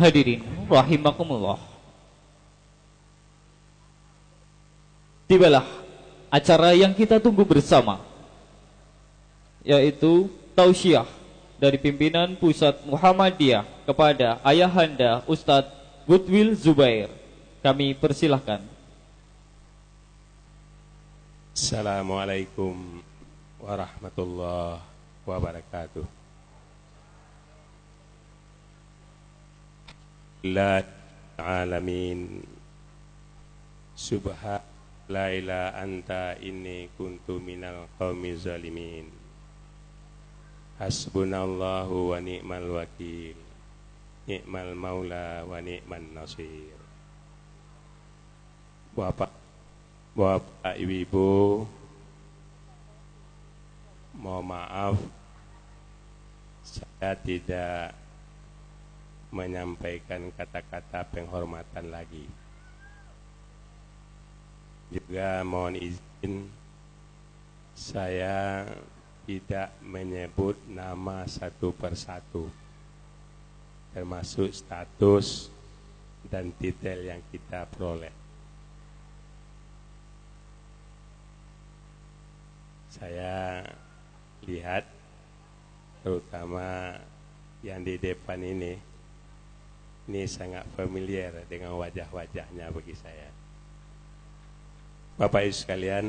Hadirin rahimakumullah. Tibalah acara yang kita tunggu bersama yaitu tausiah dari pimpinan pusat Muhammadiyah kepada ayahanda Ustadz Goodwill Zubair. Kami persilahkan. Assalamualaikum warahmatullahi wabarakatuh. La alamin. Subha la ila anta inni kuntu minal qaumi zalimin. Hasbunallahu wa ni'mal wakil. Ni'mal maula wa ni'man nasir. Bapak Bapak Ibu Mohon maaf Saya tidak Menyampaikan kata-kata penghormatan lagi. Juga mohon izin Saya tidak menyebut nama satu persatu Termasuk status dan titel yang kita peroleh. Saya lihat terutama yang di depan ini ini sangat familiar dengan wajah-wajahnya bagi saya. Bapak Ibu sekalian,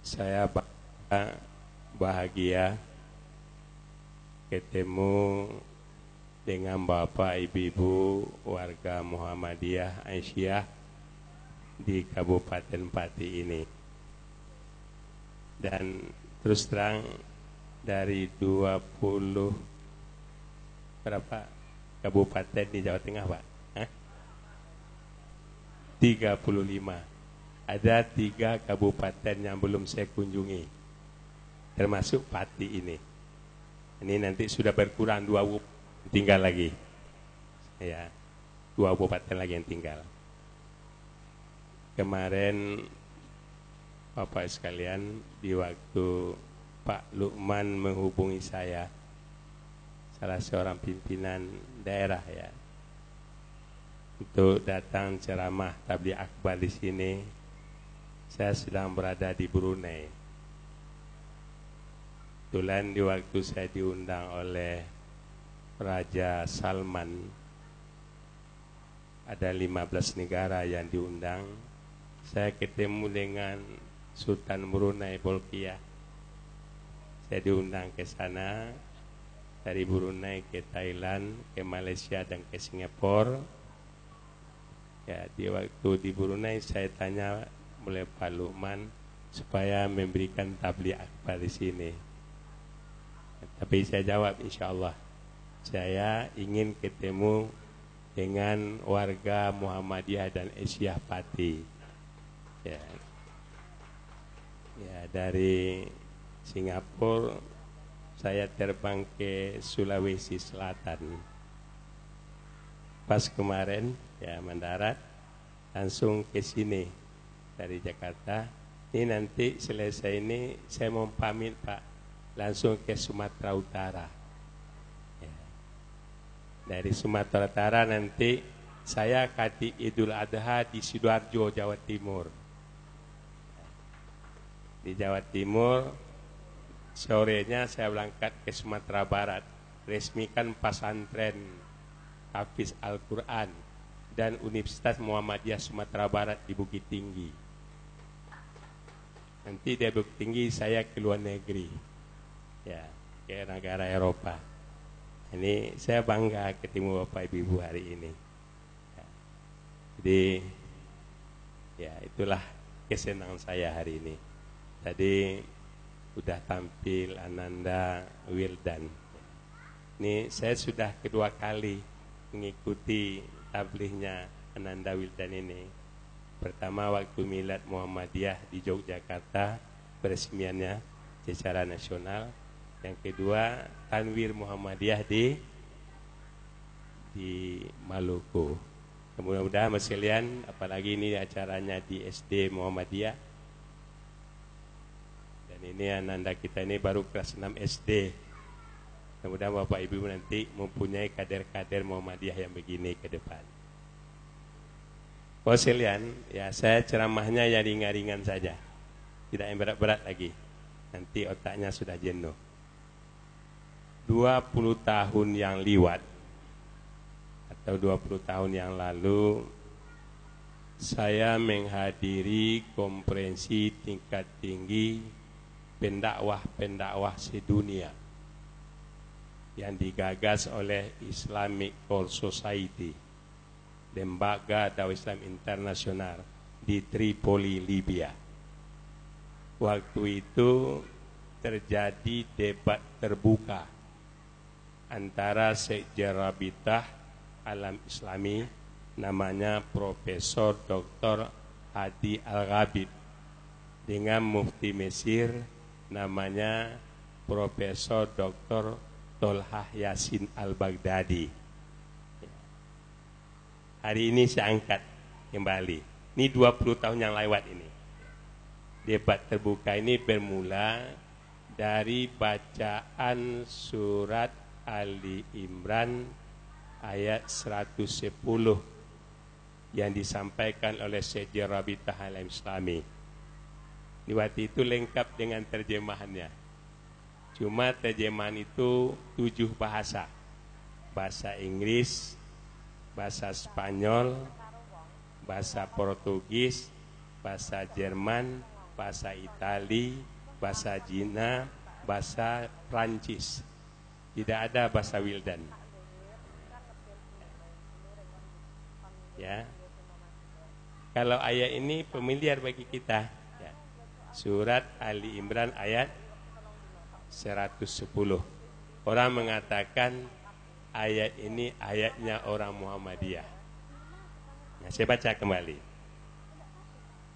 saya bahagia ketemu dengan Bapak Ibu-ibu warga Muhammadiyah Aisyah di Kabupaten Pati ini dan terus terang dari 20 berapa kabupaten di Jawa Tengah Pak? Hah? 35 ada tiga kabupaten yang belum saya kunjungi. Termasuk Pati ini. Ini nanti sudah berkurang dua tinggal lagi. Ya dua kabupaten lagi yang tinggal. Kemarin Bapak sekalian, di waktu Pak Lukman menghubungi saya, salah seorang pimpinan daerah ya, untuk datang ceramah tabligh akbar di sini, saya sedang berada di Brunei. Kebetulan di waktu saya diundang oleh Raja Salman, ada 15 negara yang diundang, saya ketemu dengan Sultan Brunei Bolkiah. Saya diundang ke sana dari Brunei ke Thailand, ke Malaysia dan ke Singapura. Ya, di waktu di Brunei saya tanya oleh Pak Lukman supaya memberikan tabligh akbar di sini. Tapi saya jawab insya Allah saya ingin ketemu dengan warga Muhammadiyah dan Asia Pati. Ya, Ya, dari Singapura saya terbang ke Sulawesi Selatan. Pas kemarin ya mendarat langsung ke sini dari Jakarta. Ini nanti selesai ini saya mau pamit Pak langsung ke Sumatera Utara. Ya. Dari Sumatera Utara nanti saya kati Idul Adha di Sidoarjo, Jawa Timur di Jawa Timur sorenya saya berangkat ke Sumatera Barat resmikan pesantren Hafiz Al-Quran dan Universitas Muhammadiyah Sumatera Barat di Bukit Tinggi. Nanti di Bukit Tinggi saya ke luar negeri ya ke negara Eropa. Ini saya bangga ketemu Bapak Ibu hari ini. Ya. jadi ya itulah kesenangan saya hari ini. Tadi sudah tampil Ananda Wildan. Ini saya sudah kedua kali mengikuti tablihnya Ananda Wildan ini. Pertama waktu milad Muhammadiyah di Yogyakarta peresmiannya secara nasional. Yang kedua Tanwir Muhammadiyah di di Maluku. Mudah-mudahan sekalian apalagi ini acaranya di SD Muhammadiyah ini ananda kita ini baru kelas 6 SD Mudah-mudahan Bapak Ibu nanti mempunyai kader-kader Muhammadiyah yang begini ke depan. Posilian, ya saya ceramahnya ya ringan-ringan saja. Tidak yang berat-berat lagi. Nanti otaknya sudah jenuh. 20 tahun yang lewat atau 20 tahun yang lalu saya menghadiri konferensi tingkat tinggi pendakwah-pendakwah sedunia yang digagas oleh Islamic Call Society lembaga dakwah Islam internasional di Tripoli, Libya. Waktu itu terjadi debat terbuka antara sejarah alam islami namanya Profesor Dr. Hadi Al-Ghabid dengan mufti Mesir namanya Profesor Dr. Tolhah Yasin Al-Baghdadi. Hari ini saya angkat kembali. Ini 20 tahun yang lewat ini. Debat terbuka ini bermula dari bacaan surat Ali Imran ayat 110 yang disampaikan oleh Syekh Rabitah Al-Islami. Di waktu itu lengkap dengan terjemahannya. Cuma terjemahan itu tujuh bahasa. Bahasa Inggris, bahasa Spanyol, bahasa Portugis, bahasa Jerman, bahasa Itali, bahasa Cina, bahasa Prancis. Tidak ada bahasa Wildan. Ya. Kalau ayat ini familiar bagi kita. Surat Ali Imran ayat 110. Orang mengatakan ayat ini ayatnya orang Muhammadiyah. Nah, saya baca kembali.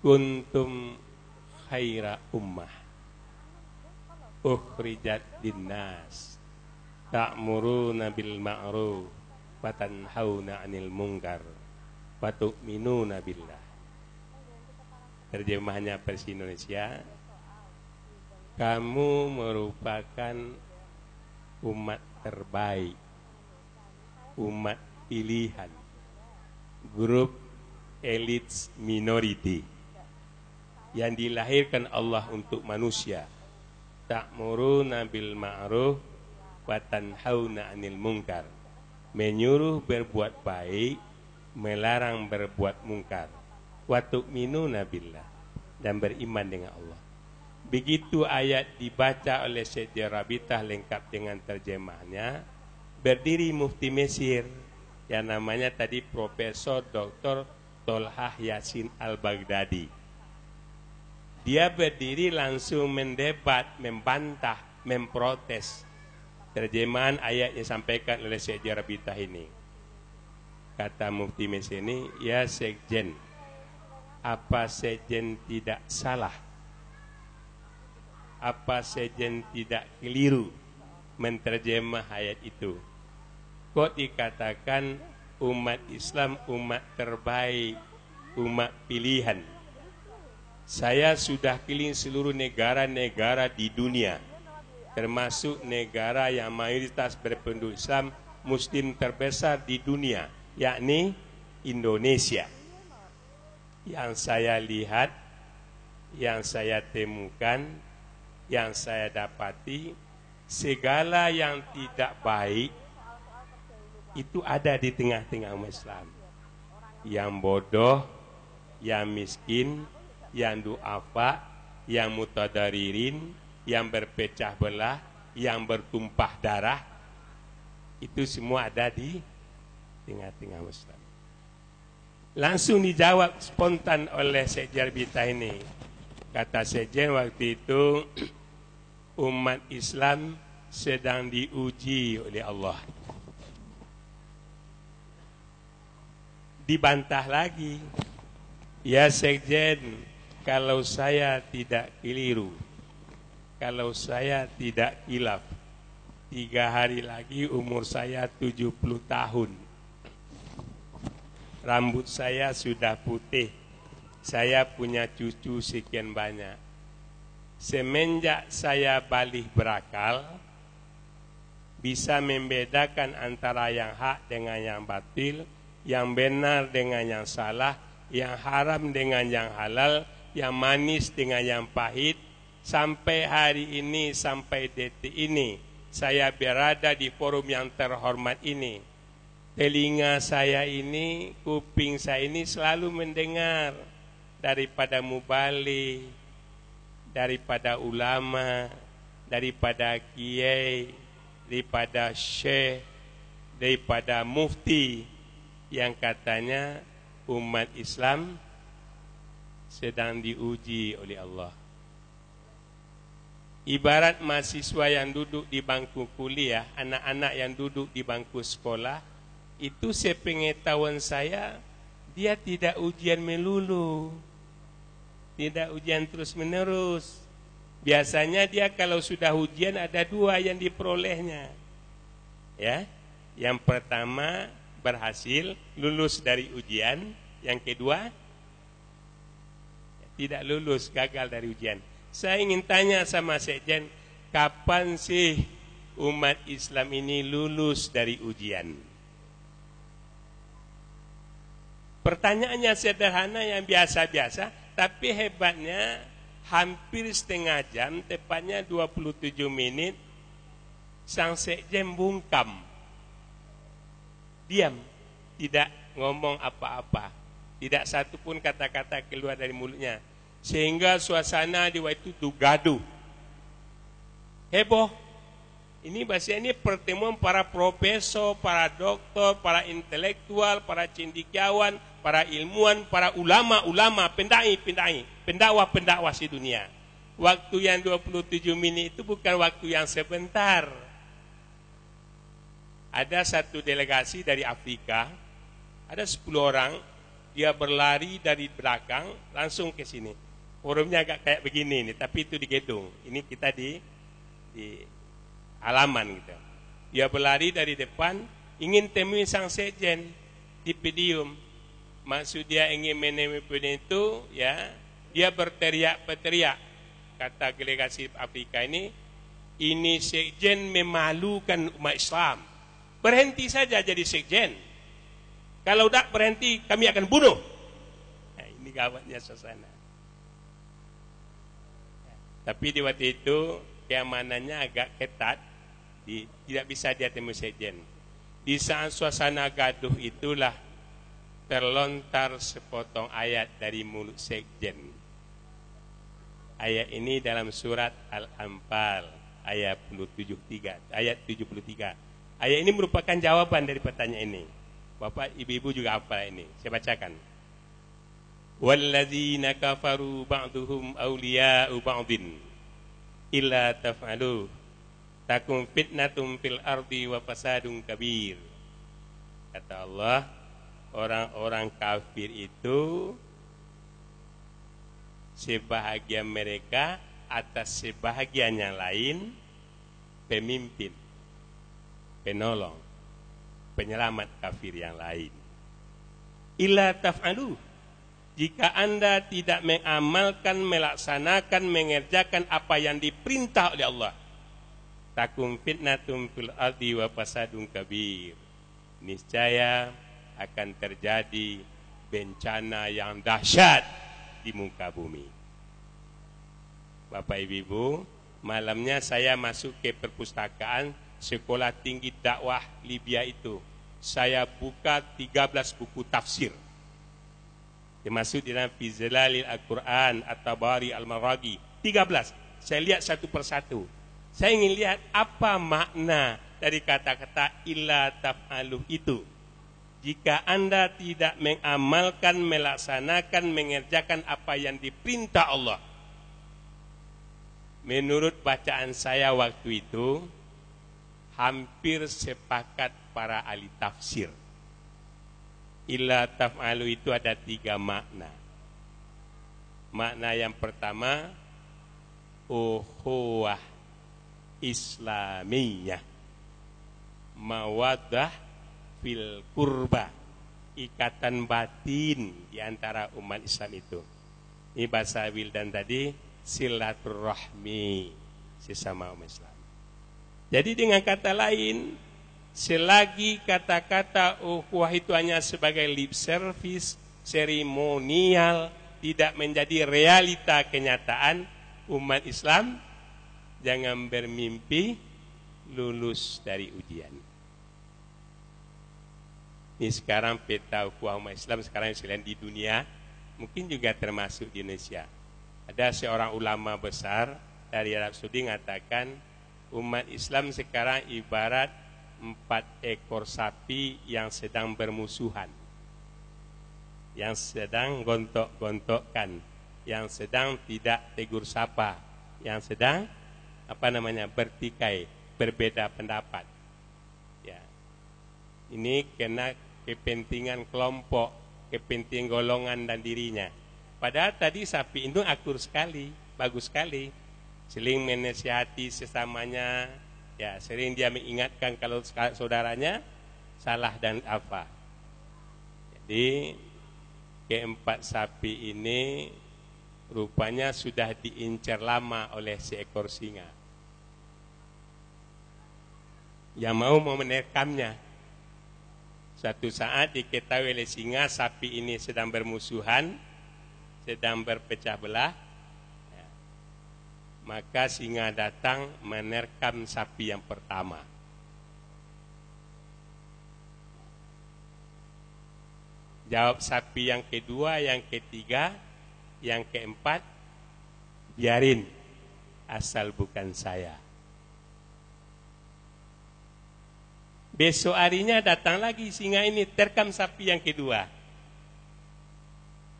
Kuntum khaira ummah ukhrijat dinnas ta'muruna bil ma'ruf wa tanhauna 'anil munkar wa tu'minuna billah. Terjemahnya versi Indonesia kamu merupakan umat terbaik, umat pilihan, grup elit minority yang dilahirkan Allah untuk manusia. Ta'muruna bil ma'ruf wa tanhauna 'anil munkar. Menyuruh berbuat baik, melarang berbuat mungkar. Wa tu'minuna billah dan beriman dengan Allah. Begitu ayat dibaca oleh Syekh Jarabitah lengkap dengan terjemahnya, berdiri mufti Mesir yang namanya tadi Profesor Dr. Tolhah Yasin Al-Baghdadi. Dia berdiri langsung mendebat, membantah, memprotes terjemahan ayat yang disampaikan oleh Syekh Jarabitah ini. Kata mufti Mesir ini, ya Sekjen, apa Sekjen tidak salah apa sejen tidak keliru menterjemah ayat itu. Kok dikatakan umat Islam umat terbaik, umat pilihan. Saya sudah keliling seluruh negara-negara di dunia, termasuk negara yang mayoritas berpenduduk Islam muslim terbesar di dunia, yakni Indonesia. Yang saya lihat, yang saya temukan, yang saya dapati segala yang tidak baik itu ada di tengah-tengah umat Islam. Yang bodoh, yang miskin, yang duafa, yang mutadaririn, yang berpecah belah, yang bertumpah darah, itu semua ada di tengah-tengah Islam. Langsung dijawab spontan oleh Sejar Bita ini. Kata Sejen waktu itu, umat Islam sedang diuji oleh Allah. Dibantah lagi, ya sekjen, kalau saya tidak keliru, kalau saya tidak hilaf, tiga hari lagi umur saya 70 tahun. Rambut saya sudah putih, saya punya cucu sekian banyak semenjak saya balik berakal bisa membedakan antara yang hak dengan yang batil, yang benar dengan yang salah, yang haram dengan yang halal, yang manis dengan yang pahit. Sampai hari ini, sampai detik ini, saya berada di forum yang terhormat ini. Telinga saya ini, kuping saya ini selalu mendengar daripada mubalik, daripada ulama, daripada kiai, daripada syekh, daripada mufti yang katanya umat Islam sedang diuji oleh Allah. Ibarat mahasiswa yang duduk di bangku kuliah, anak-anak yang duduk di bangku sekolah, itu sepengetahuan saya, dia tidak ujian melulu. Tidak ujian terus menerus. Biasanya dia kalau sudah ujian ada dua yang diperolehnya. Ya. Yang pertama berhasil lulus dari ujian, yang kedua tidak lulus, gagal dari ujian. Saya ingin tanya sama Sekjen, kapan sih umat Islam ini lulus dari ujian? Pertanyaannya sederhana yang biasa-biasa, tapi hebatnya hampir setengah jam, tepatnya 27 menit, sang sekjen bungkam. Diam, tidak ngomong apa-apa. Tidak satu pun kata-kata keluar dari mulutnya. Sehingga suasana di waktu itu gaduh. Heboh. Ini bahasa ini pertemuan para profesor, para doktor, para intelektual, para cendikiawan, para ilmuwan, para ulama-ulama, pendai-pendai, pendakwah-pendakwah di dunia. Waktu yang 27 menit itu bukan waktu yang sebentar. Ada satu delegasi dari Afrika, ada 10 orang, dia berlari dari belakang langsung ke sini. Forumnya agak kayak begini nih, tapi itu di gedung. Ini kita di di halaman gitu. Dia berlari dari depan, ingin temui sang sejen di podium maksud dia ingin menemui itu ya dia berteriak-teriak kata delegasi Afrika ini ini sekjen memalukan umat Islam. Berhenti saja jadi sekjen. Kalau tak berhenti kami akan bunuh. Nah, ini gawatnya suasana. Tapi di waktu itu keamanannya agak ketat. Tidak bisa dia temu sekjen. Di saat suasana gaduh itulah terlontar sepotong ayat dari mulut sekjen. Ayat ini dalam surat Al-Anfal ayat 73, ayat 73. Ayat ini merupakan jawaban dari pertanyaan ini. Bapak, ibu-ibu juga apa ini? Saya bacakan. Walladzina kafaru ba'duhum awliya'u ba'din illa taf'alu takum fitnatum fil ardi wa fasadun kabir. Kata Allah, orang-orang kafir itu sebahagian mereka atas sebahagian yang lain pemimpin, penolong, penyelamat kafir yang lain. Illa taf'alu jika anda tidak mengamalkan, melaksanakan, mengerjakan apa yang diperintah oleh Allah. Takum fitnatum fil ardi wa fasadun kabir. Niscaya akan terjadi bencana yang dahsyat di muka bumi. Bapak Ibu, malamnya saya masuk ke perpustakaan Sekolah Tinggi Dakwah Libya itu. Saya buka 13 buku tafsir. Termasuk di dalam Fizilalil Al-Quran, At-Tabari, Al-Maragi. 13. Saya lihat satu persatu. Saya ingin lihat apa makna dari kata-kata illa taf'aluh itu jika Anda tidak mengamalkan, melaksanakan, mengerjakan apa yang diperintah Allah. Menurut bacaan saya waktu itu, hampir sepakat para ahli tafsir. Illa taf'alu itu ada tiga makna. Makna yang pertama, uhuwah islamiyah. Mawadah fil kurba ikatan batin di antara umat Islam itu. Ini bahasa Wildan tadi silaturahmi sesama umat Islam. Jadi dengan kata lain, selagi kata-kata ukhuwah itu hanya sebagai lip service, seremonial, tidak menjadi realita kenyataan umat Islam, jangan bermimpi lulus dari ujian. Ini sekarang peta ukhuwah umat Islam sekarang selain di dunia, mungkin juga termasuk di Indonesia. Ada seorang ulama besar dari Arab Saudi mengatakan umat Islam sekarang ibarat empat ekor sapi yang sedang bermusuhan. Yang sedang gontok-gontokkan. Yang sedang tidak tegur sapa. Yang sedang apa namanya bertikai, berbeda pendapat. Ya. Ini kena kepentingan kelompok, kepentingan golongan dan dirinya. Padahal tadi sapi itu akur sekali, bagus sekali. Seling menasihati sesamanya, ya sering dia mengingatkan kalau saudaranya salah dan apa. Jadi keempat sapi ini rupanya sudah diincar lama oleh seekor singa. Yang mau mau menekamnya. Suatu saat diketahui oleh singa sapi ini sedang bermusuhan, sedang berpecah belah, maka singa datang menerkam sapi yang pertama. Jawab sapi yang kedua, yang ketiga, yang keempat, biarin asal bukan saya. Besok harinya datang lagi singa ini terkam sapi yang kedua.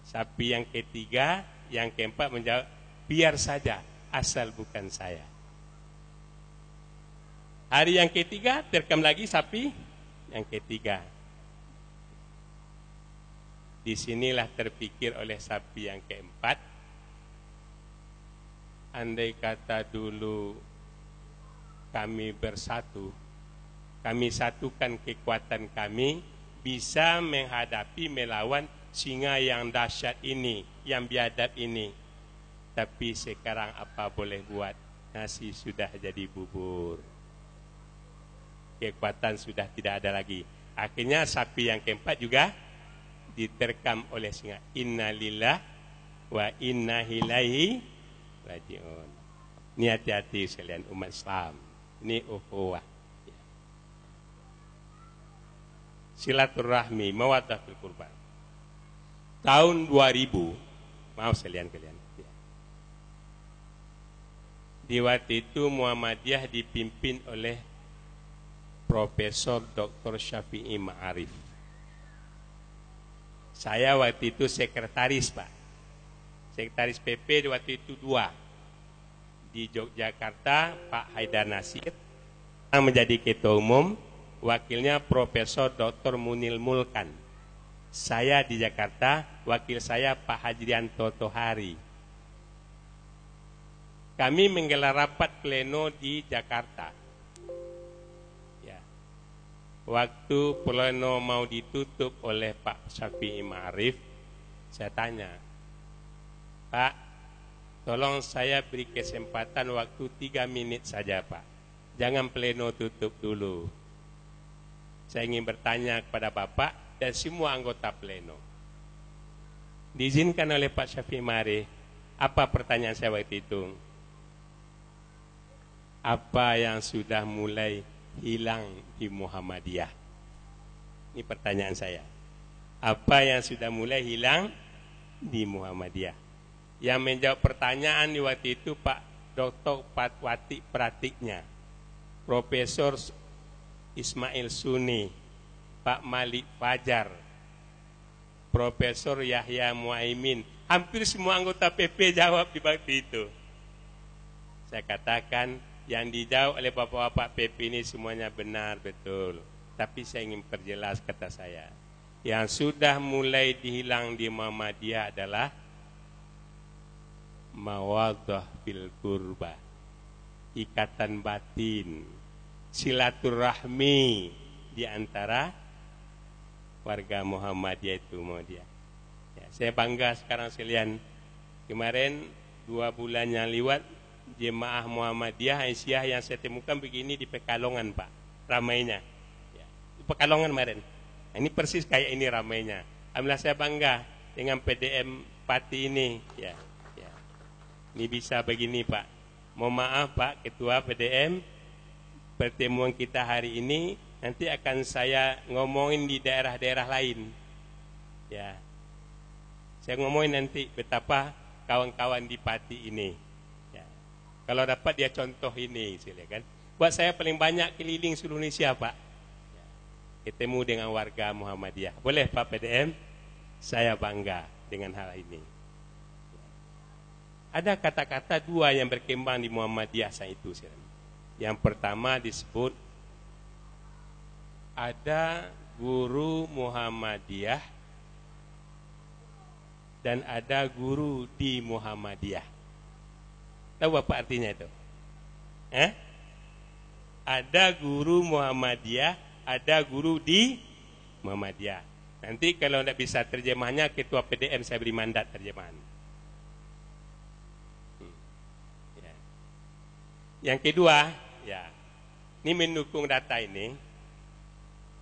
Sapi yang ketiga, yang keempat menjawab, biar saja asal bukan saya. Hari yang ketiga terkam lagi sapi yang ketiga. Di sinilah terpikir oleh sapi yang keempat. Andai kata dulu kami bersatu, kami satukan kekuatan kami, bisa menghadapi melawan singa yang dahsyat ini, yang biadab ini. Tapi sekarang apa boleh buat? Nasi sudah jadi bubur. Kekuatan sudah tidak ada lagi. Akhirnya sapi yang keempat juga diterkam oleh singa. Innalillah wa inna ilaihi rajiun. Ini hati-hati sekalian umat Islam. Ini ukhuwah. Silaturahmi mawaddah fil kurban. Tahun 2000, maaf sekalian kalian. Di waktu itu Muhammadiyah dipimpin oleh Profesor Dr. Syafi'i Ma'arif. Saya waktu itu sekretaris Pak. Sekretaris PP waktu itu dua. Di Yogyakarta Pak Haidar Nasir yang menjadi ketua umum, wakilnya Profesor Dr. Munil Mulkan. Saya di Jakarta, wakil saya Pak Hajrianto Tohari kami menggelar rapat pleno di Jakarta. Ya. Waktu pleno mau ditutup oleh Pak Syafi'i Ma'arif, saya tanya, Pak, tolong saya beri kesempatan waktu tiga menit saja Pak. Jangan pleno tutup dulu. Saya ingin bertanya kepada Bapak dan semua anggota pleno. Diizinkan oleh Pak Syafi'i Ma'arif, apa pertanyaan saya waktu itu? apa yang sudah mulai hilang di Muhammadiyah? Ini pertanyaan saya. Apa yang sudah mulai hilang di Muhammadiyah? Yang menjawab pertanyaan di waktu itu Pak Dr. Patwati Pratiknya, Profesor Ismail Suni, Pak Malik Fajar, Profesor Yahya Muaimin. Hampir semua anggota PP jawab di waktu itu. Saya katakan yang dijawab oleh bapak-bapak PP ini semuanya benar betul. Tapi saya ingin perjelas kata saya. Yang sudah mulai dihilang di Muhammadiyah adalah mawadah bil kurba. Ikatan batin, silaturahmi di antara warga Muhammadiyah itu Muhammadiyah. Ya, saya bangga sekarang sekalian. Kemarin dua bulan yang lewat jemaah Muhammadiyah Aisyah yang saya temukan begini di Pekalongan Pak ramainya ya. di Pekalongan kemarin nah, ini persis kayak ini ramainya Alhamdulillah saya bangga dengan PDM Pati ini ya, ya. ini bisa begini Pak mohon maaf Pak Ketua PDM pertemuan kita hari ini nanti akan saya ngomongin di daerah-daerah lain ya saya ngomongin nanti betapa kawan-kawan di Pati ini kalau dapat dia contoh ini, silakan. Buat saya paling banyak keliling seluruh Indonesia, Pak. Ketemu dengan warga Muhammadiyah. Boleh Pak PDM? Saya bangga dengan hal ini. Ada kata-kata dua yang berkembang di Muhammadiyah saat itu. Silakan. Yang pertama disebut ada guru Muhammadiyah dan ada guru di Muhammadiyah. Tahu apa artinya itu? Eh? Ada guru Muhammadiyah, ada guru di Muhammadiyah. Nanti kalau tidak bisa terjemahnya, ketua PDM saya beri mandat terjemahan. Hmm. Ya. Yang kedua, ya, ini mendukung data ini.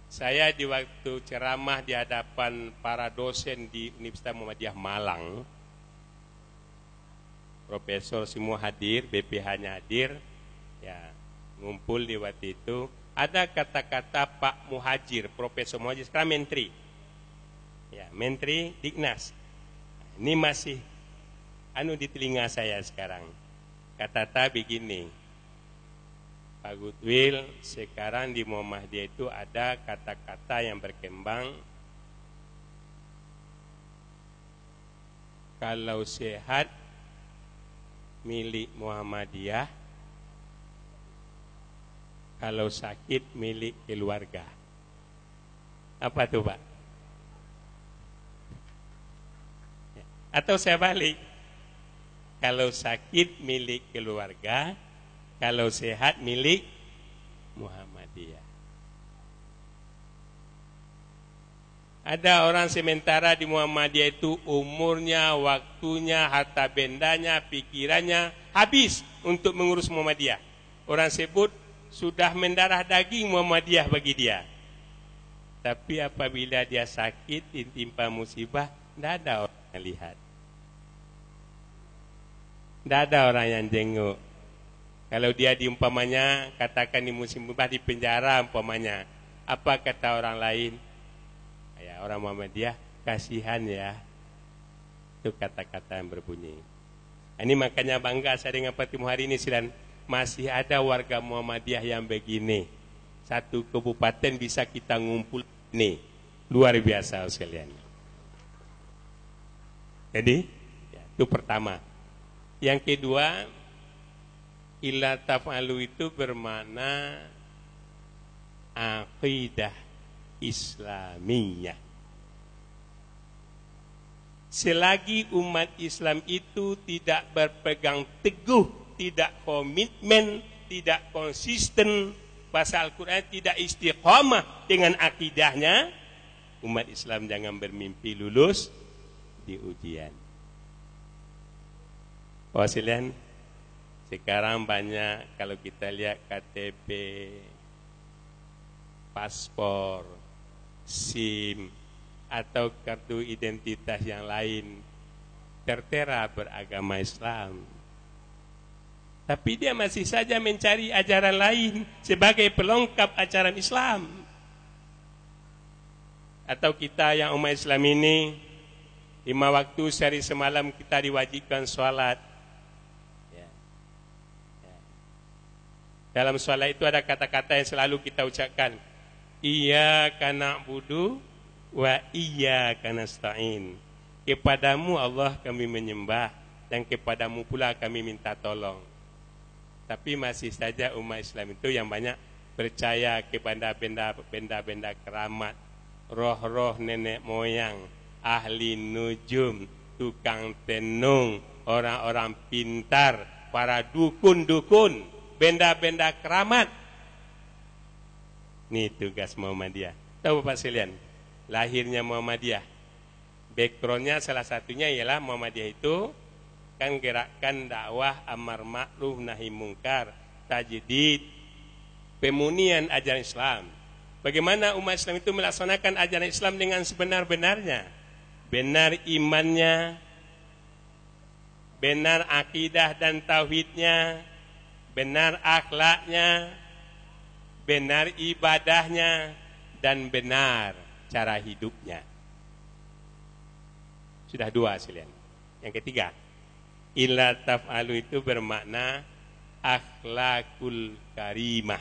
Saya di waktu ceramah di hadapan para dosen di Universitas Muhammadiyah Malang, profesor semua hadir, BPH-nya hadir, ya ngumpul di waktu itu. Ada kata-kata Pak Muhajir, Profesor Muhajir, sekarang Menteri. Ya, Menteri Dignas. Ini masih anu di telinga saya sekarang. Kata-kata begini, Pak Goodwill, sekarang di Muhammadiyah itu ada kata-kata yang berkembang. Kalau sehat milik Muhammadiyah. Kalau sakit milik keluarga. Apa tuh Pak? Atau saya balik. Kalau sakit milik keluarga kalau sehat milik Muhammadiyah Ada orang sementara di Muhammadiyah itu umurnya, waktunya, harta bendanya, pikirannya habis untuk mengurus Muhammadiyah. Orang sebut sudah mendarah daging Muhammadiyah bagi dia. Tapi apabila dia sakit, intimpa musibah, tidak ada orang yang lihat. Tidak ada orang yang jenguk. Kalau dia diumpamanya, katakan di musim musibah di penjara umpamanya. Apa kata orang lain? ya orang Muhammadiyah kasihan ya. Itu kata-kata yang berbunyi. Ini makanya bangga saya dengan Patimu hari ini Silan. Masih ada warga Muhammadiyah yang begini. Satu kabupaten bisa kita ngumpul ini. Luar biasa sekalian. Jadi ya, itu pertama. Yang kedua ila taf'alu itu bermakna aqidah Islamiyah. Selagi umat Islam itu tidak berpegang teguh, tidak komitmen, tidak konsisten, pasal Al-Quran tidak istiqamah dengan akidahnya, umat Islam jangan bermimpi lulus di ujian. Wasilian, sekarang banyak kalau kita lihat KTP, paspor, SIM atau kartu identitas yang lain tertera beragama Islam. Tapi dia masih saja mencari ajaran lain sebagai pelengkap ajaran Islam. Atau kita yang umat Islam ini lima waktu sehari semalam kita diwajibkan sholat. Ya. Ya. Dalam sholat itu ada kata-kata yang selalu kita ucapkan. Iyyaka na'budu wa iyyaka nasta'in. Kepadamu Allah kami menyembah dan kepadamu pula kami minta tolong. Tapi masih saja umat Islam itu yang banyak percaya kepada benda-benda keramat, roh-roh nenek moyang, ahli nujum, tukang tenung, orang-orang pintar, para dukun-dukun, benda-benda keramat ini tugas Muhammadiyah. Tahu Bapak sekalian, lahirnya Muhammadiyah. Backgroundnya salah satunya ialah Muhammadiyah itu melaksanakan gerakan dakwah amar ma'ruf nahi mungkar, tajdid, pemunian ajaran Islam. Bagaimana umat Islam itu melaksanakan ajaran Islam dengan sebenar-benarnya? Benar imannya, benar akidah dan tauhidnya, benar akhlaknya, benar ibadahnya, dan benar cara hidupnya. Sudah dua sekalian. Yang ketiga, illa taf'alu itu bermakna akhlakul karimah.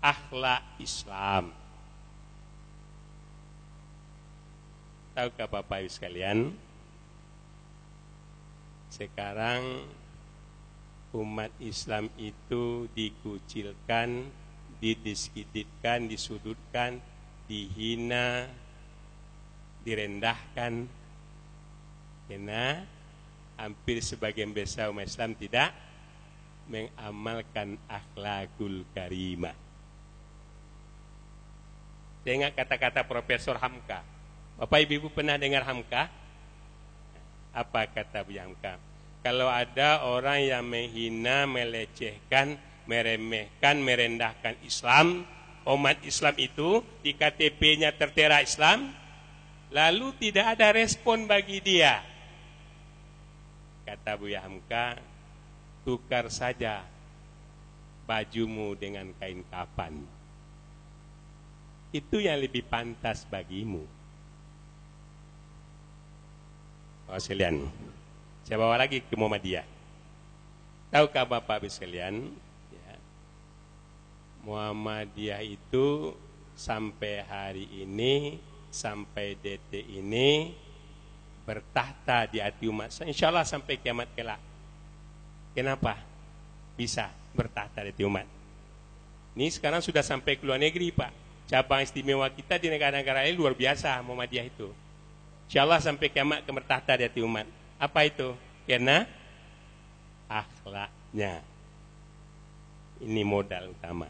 Akhlak Islam. Tahukah Bapak Ibu sekalian? Sekarang umat Islam itu dikucilkan, didiskreditkan, disudutkan, dihina, direndahkan karena hampir sebagian besar umat Islam tidak mengamalkan akhlakul karimah. Ingat kata-kata Profesor Hamka. Bapak Ibu pernah dengar Hamka? Apa kata Bu Hamka? Kalau ada orang yang menghina, melecehkan, meremehkan, merendahkan Islam, umat Islam itu di KTP-nya tertera Islam, lalu tidak ada respon bagi dia. Kata Buya Hamka, tukar saja bajumu dengan kain kapan. Itu yang lebih pantas bagimu. Oh sekalian, saya bawa lagi ke Muhammadiyah. Tahukah Bapak sekalian, Muhammadiyah itu sampai hari ini, sampai detik ini bertahta di hati umat. Insya Allah sampai kiamat kelak. Kenapa? Bisa bertahta di hati umat. Ini sekarang sudah sampai ke luar negeri Pak. Cabang istimewa kita di negara-negara lain luar biasa Muhammadiyah itu. Insya Allah sampai kiamat ke bertahta di hati umat. Apa itu? Karena akhlaknya. Ini modal utama.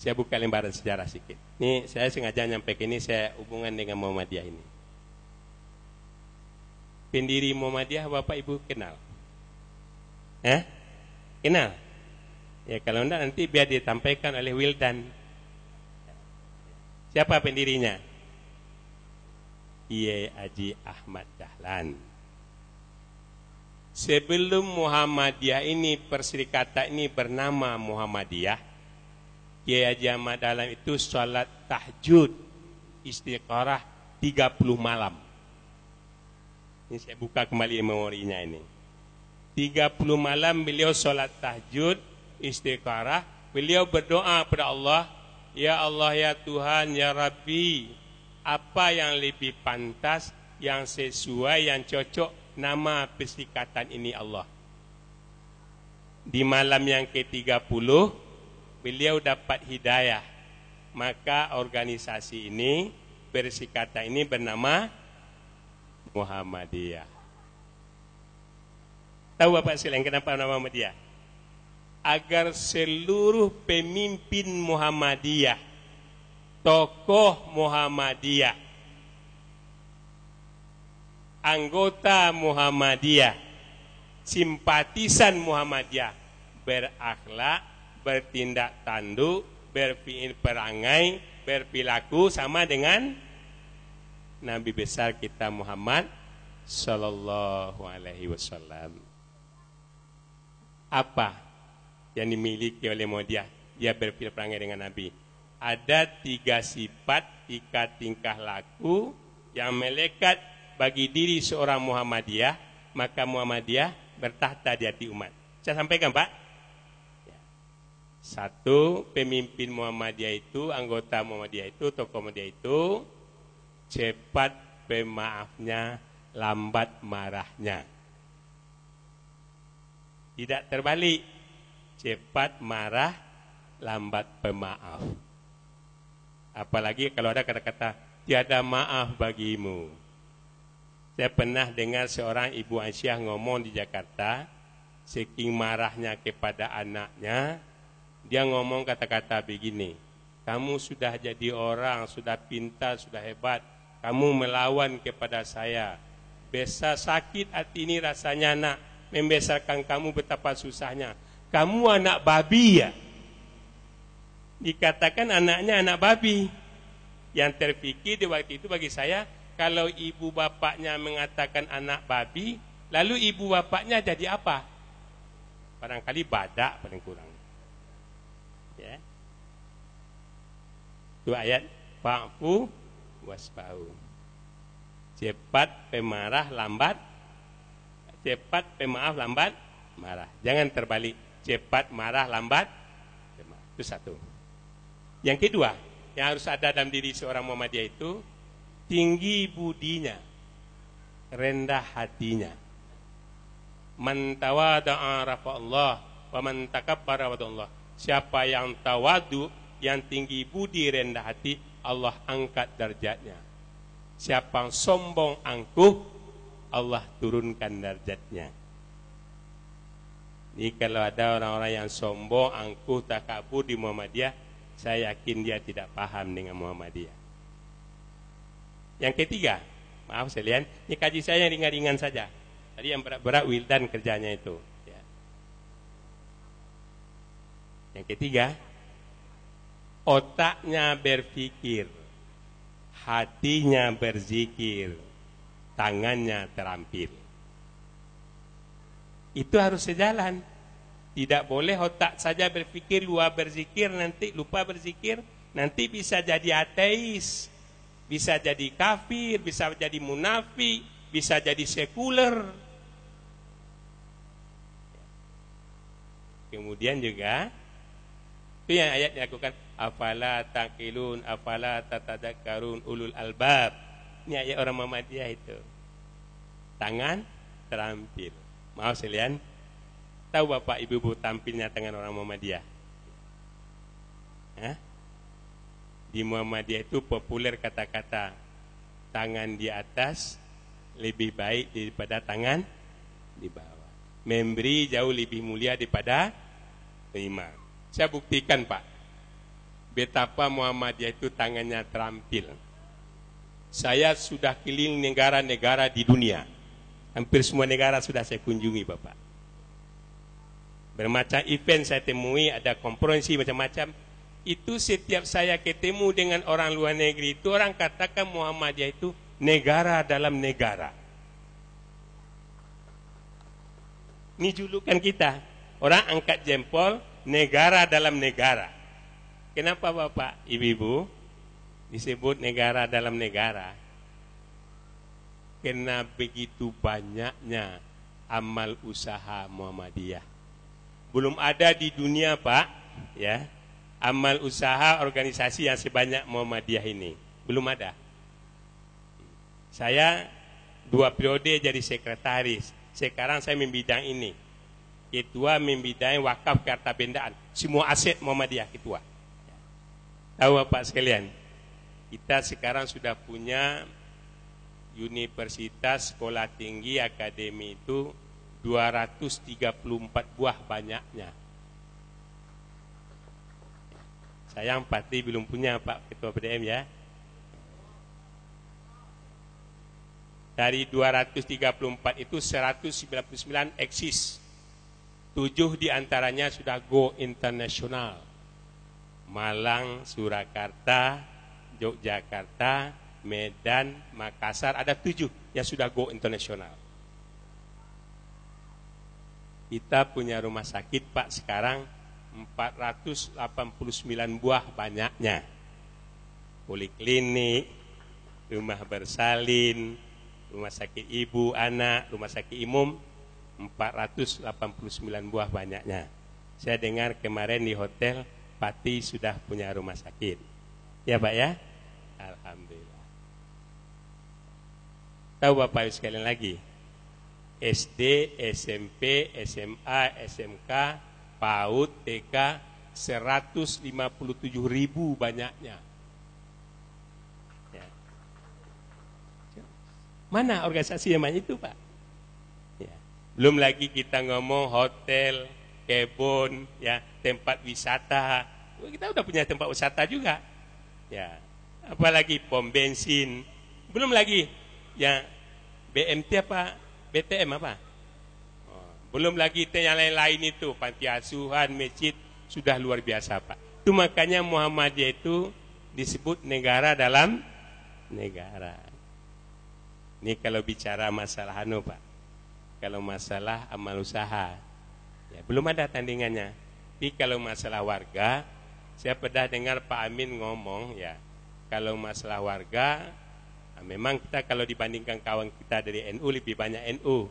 Saya buka lembaran sejarah sedikit. Ini saya sengaja nyampe ini saya hubungan dengan Muhammadiyah ini. Pendiri Muhammadiyah Bapak Ibu kenal? Eh? Kenal? Ya kalau enggak nanti biar ditampaikan oleh Wildan. Siapa pendirinya? Kiai Haji Ahmad Dahlan. Sebelum Muhammadiyah ini perserikatan ini bernama Muhammadiyah, Kiai Haji Ahmad Dahlan itu sholat tahajud istiqorah 30 malam. Ini saya buka kembali memorinya ini. 30 malam beliau sholat tahajud istiqorah. Beliau berdoa kepada Allah, Ya Allah ya Tuhan ya Rabbi, apa yang lebih pantas, yang sesuai, yang cocok nama persikatan ini Allah. Di malam yang ke-30 beliau dapat hidayah. Maka organisasi ini, bersikata ini bernama Muhammadiyah. Tahu Bapak sekalian kenapa nama Muhammadiyah? Agar seluruh pemimpin Muhammadiyah, tokoh Muhammadiyah, anggota Muhammadiyah, simpatisan Muhammadiyah berakhlak bertindak tanduk, berpikir perangai, berpilaku sama dengan Nabi besar kita Muhammad Sallallahu Alaihi Wasallam. Apa yang dimiliki oleh Muhammadiyah? Dia berpikir perangai dengan Nabi. Ada tiga sifat, tiga tingkah laku yang melekat bagi diri seorang Muhammadiyah, maka Muhammadiyah bertahta di hati umat. Saya sampaikan Pak, satu, pemimpin Muhammadiyah itu, anggota Muhammadiyah itu, tokoh Muhammadiyah itu cepat pemaafnya, lambat marahnya. Tidak terbalik. Cepat marah, lambat pemaaf. Apalagi kalau ada kata-kata tiada maaf bagimu. Saya pernah dengar seorang ibu Aisyah ngomong di Jakarta, saking marahnya kepada anaknya, dia ngomong kata-kata begini, kamu sudah jadi orang, sudah pintar, sudah hebat, kamu melawan kepada saya. Besa sakit hati ini rasanya nak membesarkan kamu betapa susahnya. Kamu anak babi ya. Dikatakan anaknya anak babi. Yang terfikir di waktu itu bagi saya, kalau ibu bapaknya mengatakan anak babi, lalu ibu bapaknya jadi apa? Barangkali badak paling kurang. Ya. Itu ayat fa'fu wasfa'u. Cepat pemarah lambat cepat pemaaf lambat marah. Jangan terbalik. Cepat marah lambat. Itu satu. Yang kedua, yang harus ada dalam diri seorang Muhammadiyah itu tinggi budinya, rendah hatinya. Man tawada'a Allah wa man takabbara Allah. Siapa yang tawadu, yang tinggi budi rendah hati, Allah angkat derajatnya. Siapa yang sombong angkuh, Allah turunkan derajatnya. Ini kalau ada orang-orang yang sombong, angkuh, takabur di Muhammadiyah, saya yakin dia tidak paham dengan Muhammadiyah. Yang ketiga, maaf sekalian, ini kaji saya yang ringan-ringan saja. Tadi yang berat-berat Wildan kerjanya itu. Ya. Yang ketiga, otaknya berpikir, hatinya berzikir, tangannya terampil. Itu harus sejalan. Tidak boleh otak saja berpikir, luar berzikir, nanti lupa berzikir, nanti bisa jadi ateis, bisa jadi kafir, bisa jadi munafik, bisa jadi sekuler. Kemudian juga itu yang ayat dilakukan afala taqilun afala tatadakkarun ulul albab. Ini ayat orang Muhammadiyah itu. Tangan terampil. Maaf sekalian. Tahu Bapak Ibu Bu tampilnya tangan orang Muhammadiyah? Hah? Di Muhammadiyah itu populer kata-kata tangan di atas lebih baik daripada tangan di bawah. Memberi jauh lebih mulia daripada terima. Saya buktikan Pak, betapa Muhammadiyah itu tangannya terampil. Saya sudah keliling negara-negara di dunia. Hampir semua negara sudah saya kunjungi Bapak. Bermacam event saya temui, ada konferensi macam-macam. Itu setiap saya ketemu dengan orang luar negeri itu orang katakan Muhammadiyah itu negara dalam negara. Ini julukan kita. Orang angkat jempol, negara dalam negara. Kenapa Bapak, Ibu-ibu disebut negara dalam negara? Karena begitu banyaknya amal usaha Muhammadiyah. Belum ada di dunia, Pak, ya. Amal usaha organisasi yang sebanyak Muhammadiyah ini. Belum ada. Saya dua periode jadi sekretaris. Sekarang saya membidang ini ketua membidai wakaf ke harta bendaan. Semua aset Muhammadiyah ketua. Tahu Bapak sekalian, kita sekarang sudah punya universitas, sekolah tinggi, akademi itu 234 buah banyaknya. Sayang Patri belum punya Pak Ketua PDM ya. Dari 234 itu 199 eksis Tujuh di antaranya sudah go internasional. Malang, Surakarta, Yogyakarta, Medan, Makassar, ada tujuh yang sudah go internasional. Kita punya rumah sakit Pak sekarang 489 buah banyaknya. Poliklinik, rumah bersalin, rumah sakit ibu, anak, rumah sakit umum, 489 buah banyaknya. Saya dengar kemarin di hotel Pati sudah punya rumah sakit. Ya Pak ya? Alhamdulillah. Tahu Bapak sekalian lagi? SD, SMP, SMA, SMK, PAUD, TK 157 ribu banyaknya. Ya. Mana organisasi yang itu Pak? Belum lagi kita ngomong hotel, kebun, ya, tempat wisata. Kita udah punya tempat wisata juga. Ya. Apalagi pom bensin. Belum lagi yang BMT apa? BTM apa? Oh, belum lagi yang lain-lain itu, panti asuhan, masjid, sudah luar biasa Pak. Itu makanya Muhammadiyah itu disebut negara dalam negara. Ini kalau bicara masalah anu Pak. Kalau masalah amal usaha, ya, belum ada tandingannya. Tapi kalau masalah warga, saya pernah dengar Pak Amin ngomong ya, kalau masalah warga, nah memang kita kalau dibandingkan kawan kita dari NU lebih banyak NU,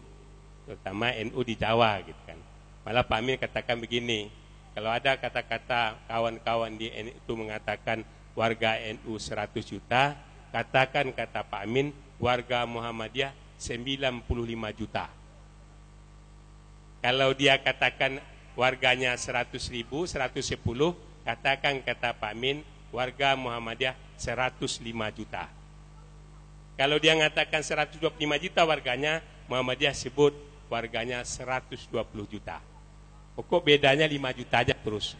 terutama NU di Jawa gitu kan. Malah Pak Amin katakan begini, kalau ada kata-kata kawan-kawan di NU itu mengatakan warga NU 100 juta, katakan kata Pak Amin warga Muhammadiyah 95 juta. Kalau dia katakan warganya 100 ribu, 110, katakan kata Pak Amin warga Muhammadiyah 105 juta. Kalau dia mengatakan 125 juta warganya, Muhammadiyah sebut warganya 120 juta. Pokok bedanya 5 juta aja terus.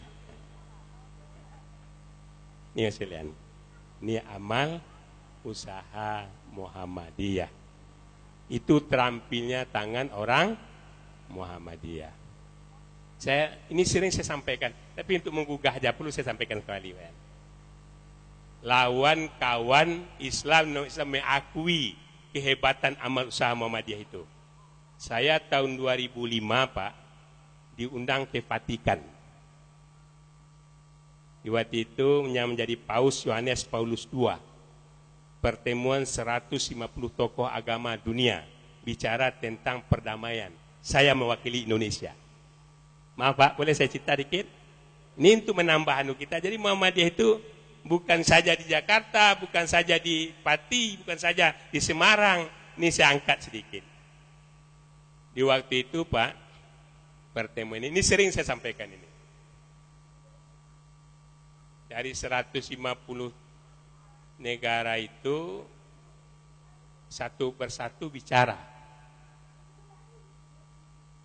Ini sekalian. Ini amal usaha Muhammadiyah. Itu terampilnya tangan orang Muhammadiyah. Saya ini sering saya sampaikan, tapi untuk menggugah aja perlu saya sampaikan kembali. Ya. Lawan kawan Islam non Islam mengakui kehebatan amal usaha Muhammadiyah itu. Saya tahun 2005 Pak diundang ke Vatikan di waktu itu yang menjadi Paus Yohanes Paulus II. Pertemuan 150 tokoh agama dunia bicara tentang perdamaian. Saya mewakili Indonesia. Maaf Pak, boleh saya cerita dikit? Ini untuk menambah anu kita. Jadi Muhammadiyah itu bukan saja di Jakarta, bukan saja di Pati, bukan saja di Semarang. Ini saya angkat sedikit. Di waktu itu Pak, pertemuan ini, ini sering saya sampaikan ini dari 150 negara itu satu persatu bicara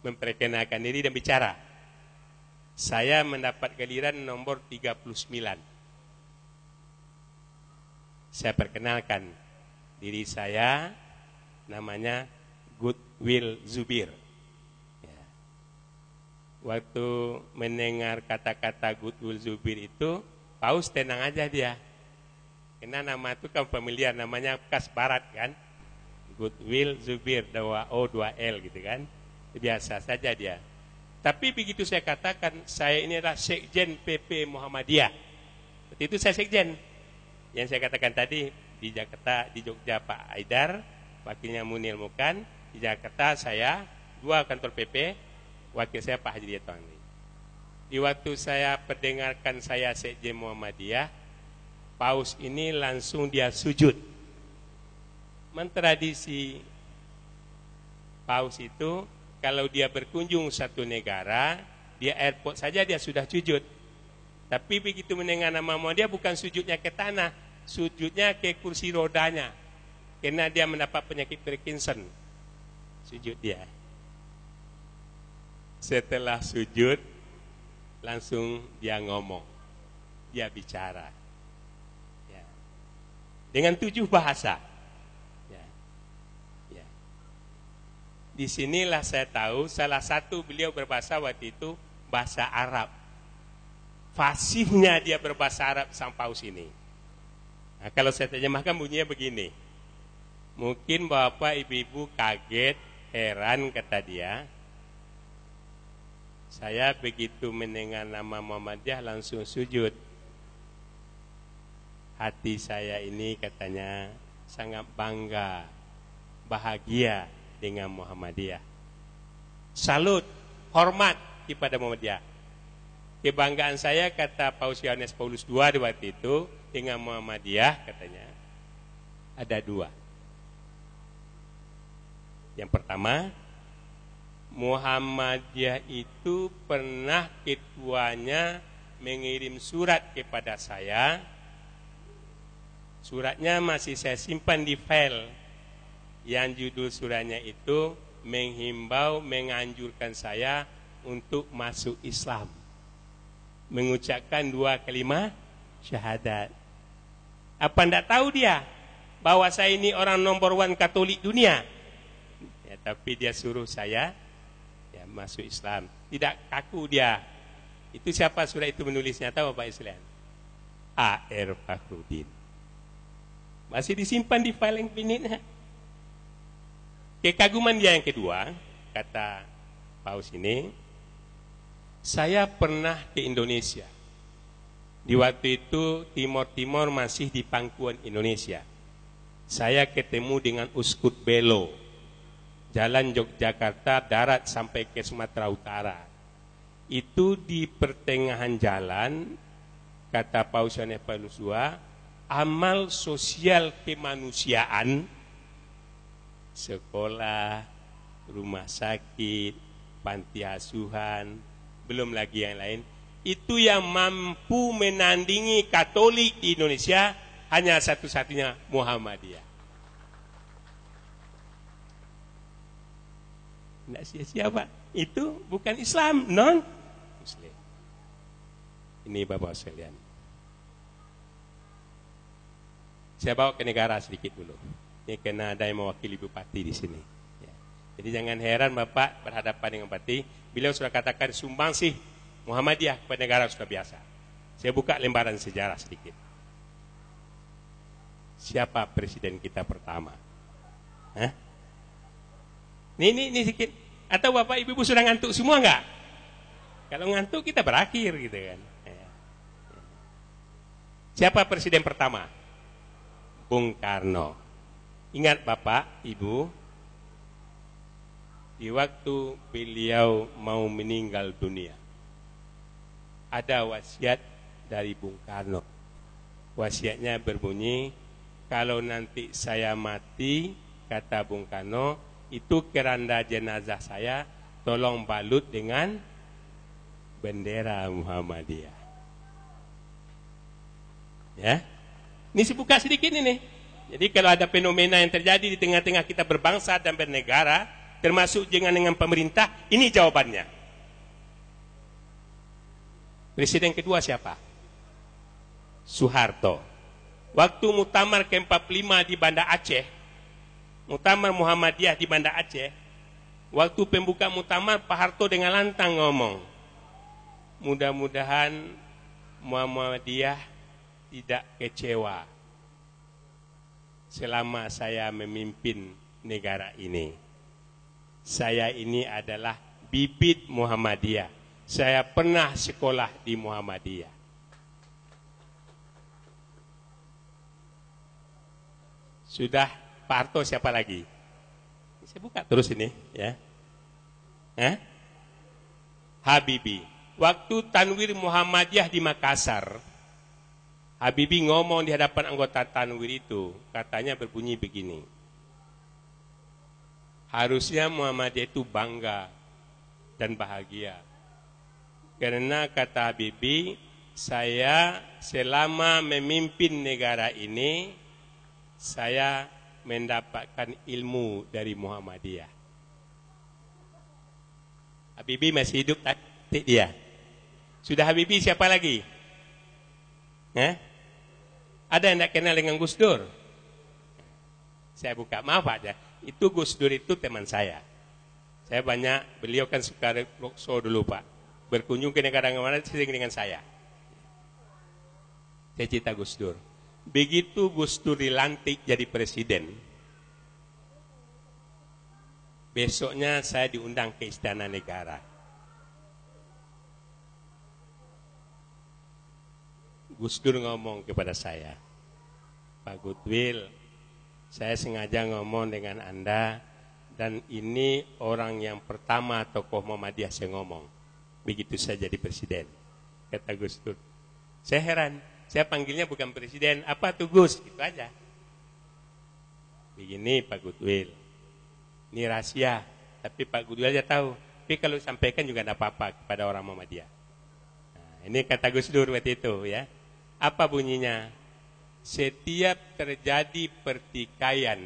memperkenalkan diri dan bicara saya mendapat giliran nomor 39 saya perkenalkan diri saya namanya Goodwill Zubir ya. waktu mendengar kata-kata Goodwill Zubir itu Paus tenang aja dia. Karena nama itu kan familiar, namanya Kas Barat kan. Goodwill Zubir, 2O, 2L gitu kan. Biasa saja dia. Tapi begitu saya katakan, saya ini adalah Sekjen PP Muhammadiyah. Seperti itu saya Sekjen. Yang saya katakan tadi, di Jakarta, di Jogja Pak Aidar, wakilnya Munil Mukan, di Jakarta saya, dua kantor PP, wakil saya Pak Haji Dietong di waktu saya perdengarkan saya Sekjen Muhammadiyah, paus ini langsung dia sujud. Mentradisi paus itu kalau dia berkunjung satu negara, dia airport saja dia sudah sujud. Tapi begitu mendengar nama Muhammadiyah bukan sujudnya ke tanah, sujudnya ke kursi rodanya. Karena dia mendapat penyakit Parkinson. Sujud dia. Setelah sujud, langsung dia ngomong, dia bicara. Ya. Dengan tujuh bahasa. Ya. Ya. Di sinilah saya tahu salah satu beliau berbahasa waktu itu bahasa Arab. Fasihnya dia berbahasa Arab sang paus ini. Nah, kalau saya terjemahkan bunyinya begini. Mungkin bapak ibu-ibu kaget, heran kata dia saya begitu mendengar nama Muhammadiyah langsung sujud. Hati saya ini katanya sangat bangga, bahagia dengan Muhammadiyah. Salut, hormat kepada Muhammadiyah. Kebanggaan saya kata Paus Yohanes Paulus II di waktu itu dengan Muhammadiyah katanya ada dua. Yang pertama, Muhammadiyah itu pernah ketuanya mengirim surat kepada saya. Suratnya masih saya simpan di file. Yang judul suratnya itu menghimbau, menganjurkan saya untuk masuk Islam. Mengucapkan dua kalimat syahadat. Apa ndak tahu dia? bahwa saya ini orang nomor one Katolik dunia. Ya, tapi dia suruh saya ya, masuk Islam. Tidak kaku dia. Itu siapa surat itu menulisnya? Tahu Pak Islam? A.R. Fakhrudin. Masih disimpan di file yang pinitnya. Kekaguman dia yang kedua, kata Paus ini, saya pernah ke Indonesia. Di waktu itu Timor Timor masih di pangkuan Indonesia. Saya ketemu dengan Uskut Belo. Jalan Yogyakarta darat sampai ke Sumatera Utara. Itu di pertengahan jalan, kata Paus Yohanes Paulus II, amal sosial kemanusiaan, sekolah, rumah sakit, panti asuhan, belum lagi yang lain, itu yang mampu menandingi Katolik di Indonesia hanya satu-satunya Muhammadiyah. Tidak sia-sia Pak. Itu bukan Islam, non Muslim. Ini Bapak sekalian. Saya bawa ke negara sedikit dulu. Ini kena ada yang mewakili bupati di sini. Ya. Jadi jangan heran Bapak berhadapan dengan bupati Beliau sudah katakan sumbang sih Muhammadiyah kepada negara sudah biasa. Saya buka lembaran sejarah sedikit. Siapa presiden kita pertama? Hah? Ini, ini, ini sedikit. Atau bapak ibu, ibu sudah ngantuk semua enggak? Kalau ngantuk kita berakhir gitu kan. Ya. Siapa presiden pertama? Bung Karno. Ingat bapak, ibu, di waktu beliau mau meninggal dunia. Ada wasiat dari Bung Karno. Wasiatnya berbunyi, kalau nanti saya mati, kata Bung Karno, itu keranda jenazah saya tolong balut dengan bendera Muhammadiyah. Ya. Ini saya buka sedikit ini. Jadi kalau ada fenomena yang terjadi di tengah-tengah kita berbangsa dan bernegara, termasuk dengan dengan pemerintah, ini jawabannya. Presiden kedua siapa? Soeharto. Waktu mutamar ke-45 di Banda Aceh, mutamar Muhammadiyah di Banda Aceh, waktu pembuka mutamar Pak Harto dengan lantang ngomong, mudah-mudahan Muhammadiyah tidak kecewa selama saya memimpin negara ini saya ini adalah bibit Muhammadiyah. Saya pernah sekolah di Muhammadiyah. Sudah Pak Harto siapa lagi? Saya buka terus ini ya. Eh? Habibi. Waktu Tanwir Muhammadiyah di Makassar, Habibi ngomong di hadapan anggota Tanwir itu, katanya berbunyi begini. Harusnya Muhammadiyah itu bangga dan bahagia. Karena kata Habibie, saya selama memimpin negara ini, saya mendapatkan ilmu dari Muhammadiyah. Habibie masih hidup tak dia. Sudah Habibie siapa lagi? Eh? Ada yang tidak kenal dengan Gus Dur? Saya buka, maaf aja. Itu Gus Dur itu teman saya. Saya banyak, beliau kan suka roadshow dulu Pak. Berkunjung ke negara mana sering dengan saya. Saya cerita Gus Dur. Begitu Gus Dur dilantik jadi presiden, besoknya saya diundang ke Istana Negara. Gus Dur ngomong kepada saya, Pak Goodwill, saya sengaja ngomong dengan Anda dan ini orang yang pertama tokoh Muhammadiyah saya ngomong. Begitu saya jadi presiden. Kata Gus Dur. Saya heran, saya panggilnya bukan presiden, apa tuh Gus? Itu aja. Begini Pak Gudwil. Ini rahasia, tapi Pak Gudwil aja tahu. Tapi kalau sampaikan juga tidak apa-apa kepada orang Muhammadiyah. Nah, ini kata Gus Dur waktu itu ya. Apa bunyinya? setiap terjadi pertikaian,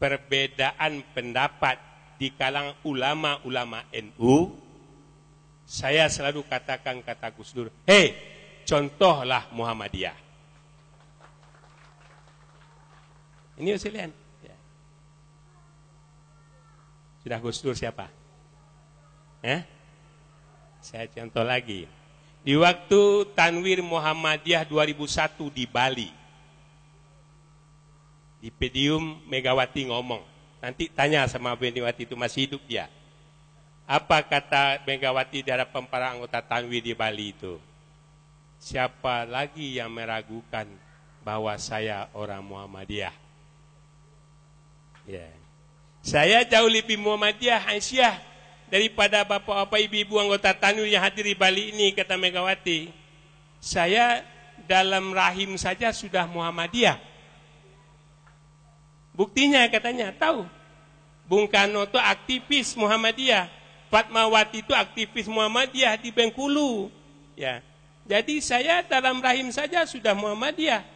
perbedaan pendapat di kalangan ulama-ulama NU, saya selalu katakan kata Gus Dur, hei, contohlah Muhammadiyah. Ini sekalian. Ya. Sudah Gus Dur siapa? Eh? Saya contoh lagi. Di waktu Tanwir Muhammadiyah 2001 di Bali. Di pedium Megawati ngomong. Nanti tanya sama Megawati itu masih hidup dia. Apa kata Megawati hadapan para anggota Tanwir di Bali itu? Siapa lagi yang meragukan bahwa saya orang Muhammadiyah? Ya. Saya jauh lebih Muhammadiyah, Aisyah daripada bapak-bapak ibu-ibu anggota Tanu yang hadir di Bali ini, kata Megawati. Saya dalam rahim saja sudah Muhammadiyah. Buktinya katanya, tahu. Bung Karno itu aktivis Muhammadiyah. Fatmawati itu aktivis Muhammadiyah di Bengkulu. Ya. Jadi saya dalam rahim saja sudah Muhammadiyah.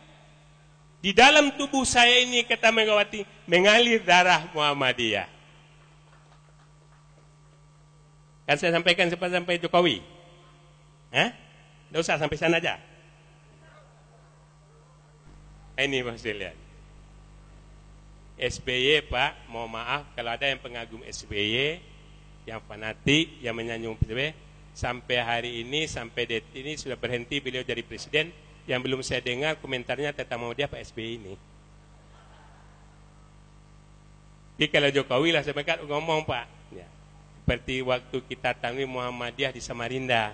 Di dalam tubuh saya ini, kata Megawati, mengalir darah Muhammadiyah. Kan saya sampaikan sempat sampai Jokowi. Hah? Tidak usah sampai sana aja. Ini Mas lihat. SBY Pak, mohon maaf kalau ada yang pengagum SBY, yang fanatik, yang menyanjung SBY, sampai hari ini, sampai detik ini sudah berhenti beliau jadi presiden, yang belum saya dengar komentarnya tentang mau dia Pak SBY ini. Jadi kalau Jokowi lah saya ngomong Pak, ya. Seperti waktu kita tanwi Muhammadiyah di Samarinda.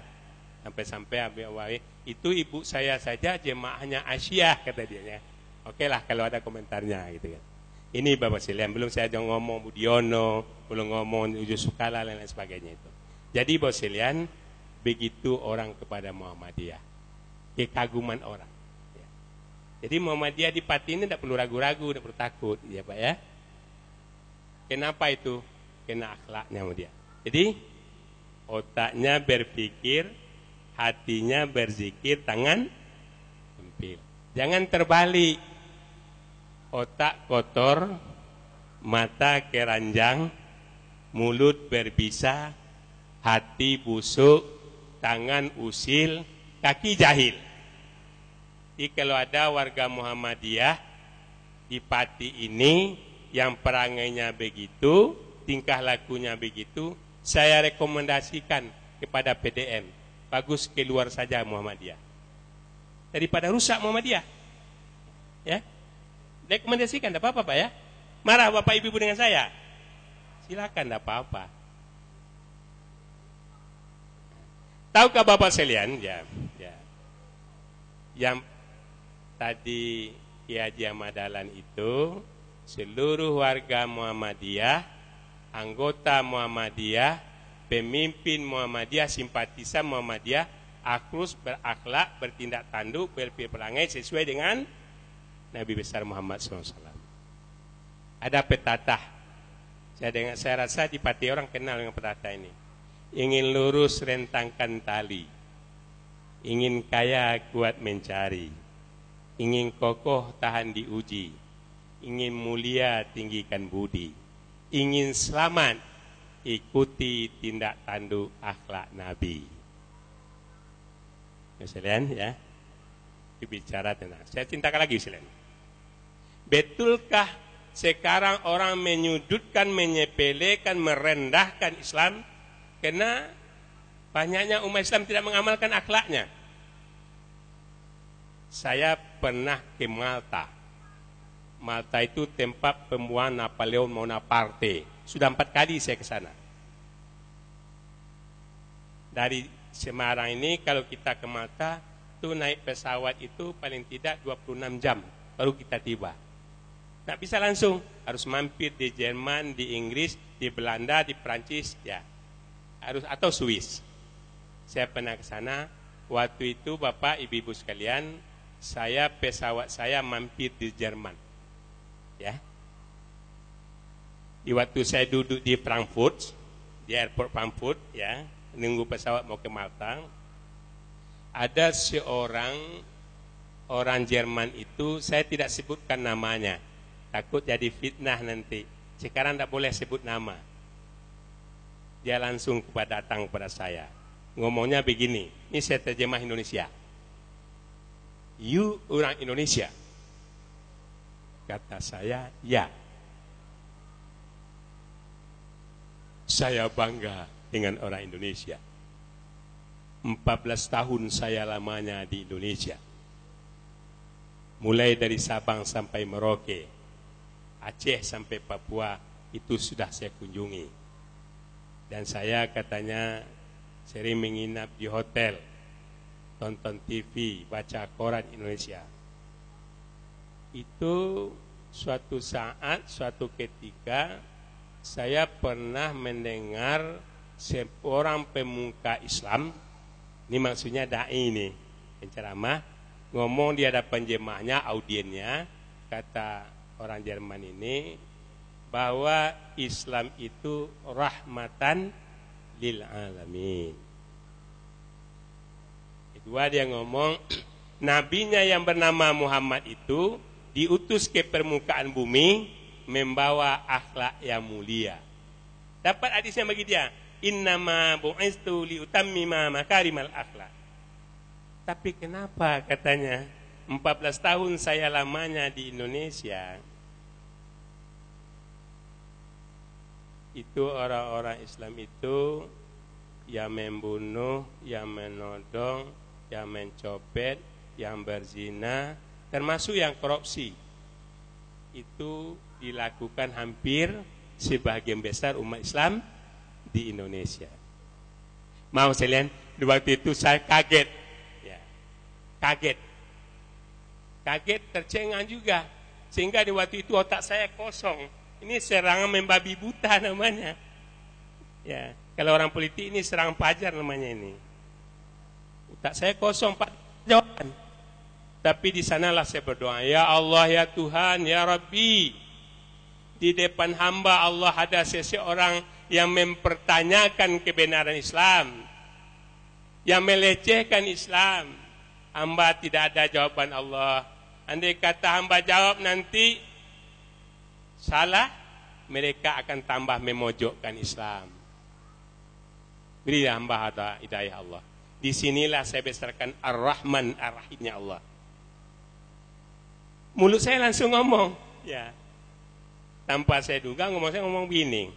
Sampai-sampai Abi itu ibu saya saja jemaahnya Asia kata dia. Ya. Oke lah kalau ada komentarnya gitu kan. Ini Bapak Silian, belum saya jangan ngomong Budiono, belum ngomong Ujo Sukala dan lain sebagainya itu. Jadi Bapak Silian, begitu orang kepada Muhammadiyah. Kekaguman orang. Ya. Jadi Muhammadiyah di Pati ini tidak perlu ragu-ragu, tidak perlu takut, ya Pak ya. Kenapa itu? Kena akhlaknya dia. Jadi otaknya berpikir, hatinya berzikir, tangan sempil. Jangan terbalik. Otak kotor, mata keranjang, mulut berbisa, hati busuk, tangan usil, kaki jahil. Jadi kalau ada warga Muhammadiyah di Pati ini yang perangainya begitu, tingkah lakunya begitu, saya rekomendasikan kepada PDM, bagus keluar saja Muhammadiyah. Daripada rusak Muhammadiyah. Ya. Rekomendasikan, tidak apa-apa Pak ya. Marah Bapak Ibu dengan saya? Silakan, tidak apa-apa. Tahukah Bapak sekalian, ya, ya. Yang tadi Kiai Madalan itu seluruh warga Muhammadiyah anggota Muhammadiyah, pemimpin Muhammadiyah, simpatisan Muhammadiyah, akrus, berakhlak, bertindak tanduk, berperangai sesuai dengan Nabi besar Muhammad SAW. Ada petatah. Saya dengar, saya rasa di pati orang kenal dengan petatah ini. Ingin lurus rentangkan tali. Ingin kaya kuat mencari. Ingin kokoh tahan diuji. Ingin mulia tinggikan budi ingin selamat, ikuti tindak tanduk akhlak Nabi. Sekalian ya, bicara tentang. Saya cintakan lagi sekalian. Betulkah sekarang orang menyudutkan, menyepelekan, merendahkan Islam karena banyaknya umat Islam tidak mengamalkan akhlaknya? Saya pernah ke Malta Malta itu tempat pembuangan Napoleon Bonaparte. Sudah empat kali saya ke sana. Dari Semarang ini kalau kita ke Malta, itu naik pesawat itu paling tidak 26 jam baru kita tiba. Tak bisa langsung, harus mampir di Jerman, di Inggris, di Belanda, di Prancis, ya. Harus atau Swiss. Saya pernah ke sana, waktu itu Bapak Ibu-ibu sekalian, saya pesawat saya mampir di Jerman ya. Di waktu saya duduk di Frankfurt, di airport Frankfurt, ya, nunggu pesawat mau ke Malta, ada seorang orang Jerman itu, saya tidak sebutkan namanya, takut jadi fitnah nanti. Sekarang tidak boleh sebut nama. Dia langsung kepada datang kepada saya. Ngomongnya begini, ini saya terjemah Indonesia. You orang Indonesia, Kata saya, ya. Saya bangga dengan orang Indonesia. 14 tahun saya lamanya di Indonesia. Mulai dari Sabang sampai Merauke, Aceh sampai Papua, itu sudah saya kunjungi. Dan saya katanya sering menginap di hotel, tonton TV, baca koran Indonesia itu suatu saat, suatu ketika saya pernah mendengar seorang pemuka Islam, ini maksudnya dai ini, penceramah, ngomong di hadapan jemaahnya, audiennya, kata orang Jerman ini, bahwa Islam itu rahmatan lil alamin. Kedua dia ngomong, nabinya yang bernama Muhammad itu diutus ke permukaan bumi membawa akhlak yang mulia. Dapat hadisnya bagi dia, innama bu'istu liutammima makarimal akhlak. Tapi kenapa katanya 14 tahun saya lamanya di Indonesia itu orang-orang Islam itu yang membunuh, yang menodong, yang mencopet, yang berzina, termasuk yang korupsi itu dilakukan hampir sebagian besar umat Islam di Indonesia. Mau sekalian, di waktu itu saya kaget, ya, kaget, kaget tercengang juga, sehingga di waktu itu otak saya kosong. Ini serangan membabi buta namanya. Ya, kalau orang politik ini serang pajar namanya ini. Otak saya kosong, Pak. Jawaban. Tapi di sanalah saya berdoa, ya Allah ya Tuhan ya Rabbi. Di depan hamba Allah ada seseorang yang mempertanyakan kebenaran Islam. Yang melecehkan Islam. Hamba tidak ada jawaban Allah. Andai kata hamba jawab nanti salah, mereka akan tambah memojokkan Islam. Berilah hamba ada hidayah Allah. Di sinilah saya besarkan Ar-Rahman Ar-Rahimnya Allah mulut saya langsung ngomong ya tanpa saya duga ngomong saya ngomong begini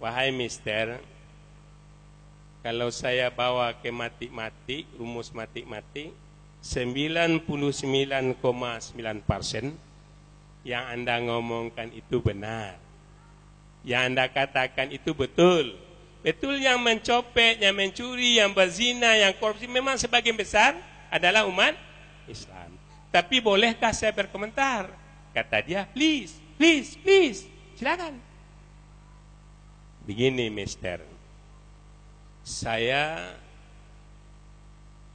wahai mister kalau saya bawa ke mati-mati rumus mati-mati 99,9 persen yang anda ngomongkan itu benar yang anda katakan itu betul betul yang mencopet yang mencuri yang berzina yang korupsi memang sebagian besar adalah umat Islam tapi bolehkah saya berkomentar? Kata dia, please, please, please, silakan. Begini, Mister. Saya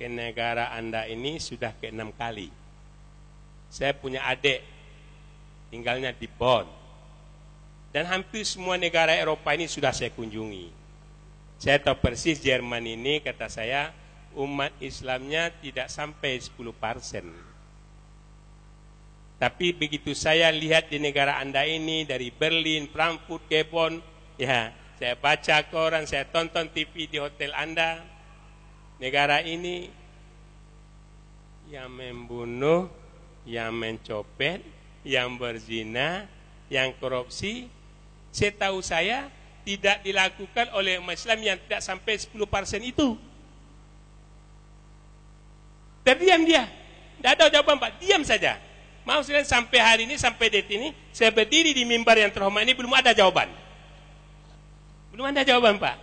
ke negara Anda ini sudah ke enam kali. Saya punya adik, tinggalnya di Bonn. Dan hampir semua negara Eropa ini sudah saya kunjungi. Saya tahu persis Jerman ini, kata saya, umat Islamnya tidak sampai 10 persen tapi begitu saya lihat di negara Anda ini dari Berlin, Frankfurt, Kebon, ya, saya baca koran, saya tonton TV di hotel Anda. Negara ini yang membunuh, yang mencopet, yang berzina, yang korupsi, setahu saya tidak dilakukan oleh umat Islam yang tidak sampai 10% itu. Terdiam dia. Tidak ada jawaban Pak, diam saja. Maksudnya sampai hari ini, sampai detik ini, saya berdiri di mimbar yang terhormat ini belum ada jawaban. Belum ada jawaban, Pak.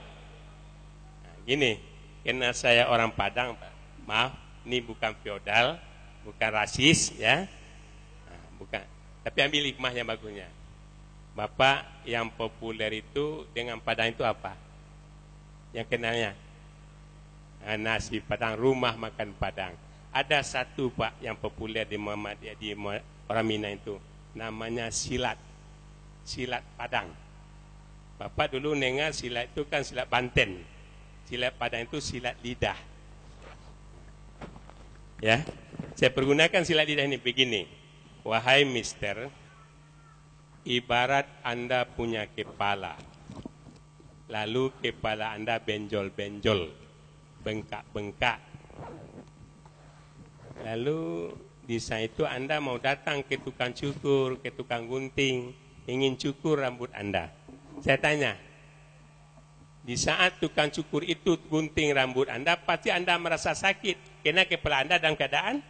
Nah, gini, karena saya orang Padang, Pak. Maaf, ini bukan feodal, bukan rasis, ya. Bukan. Tapi ambil hikmahnya bagusnya. Bapak yang populer itu dengan Padang itu apa? Yang kenalnya? Nah, nasi Padang, rumah makan Padang ada satu Pak yang populer di Muhammadiyah di orang Minang itu namanya silat. Silat Padang. Bapak dulu dengar silat itu kan silat Banten. Silat Padang itu silat lidah. Ya. Saya pergunakan silat lidah ini begini. Wahai mister, ibarat Anda punya kepala. Lalu kepala Anda benjol-benjol, bengkak-bengkak Lalu Di sana itu Anda mau datang ke tukang cukur, ke tukang gunting, ingin cukur rambut Anda. Saya tanya, di saat tukang cukur itu gunting rambut Anda, pasti Anda merasa sakit. Karena kepala Anda dalam keadaan?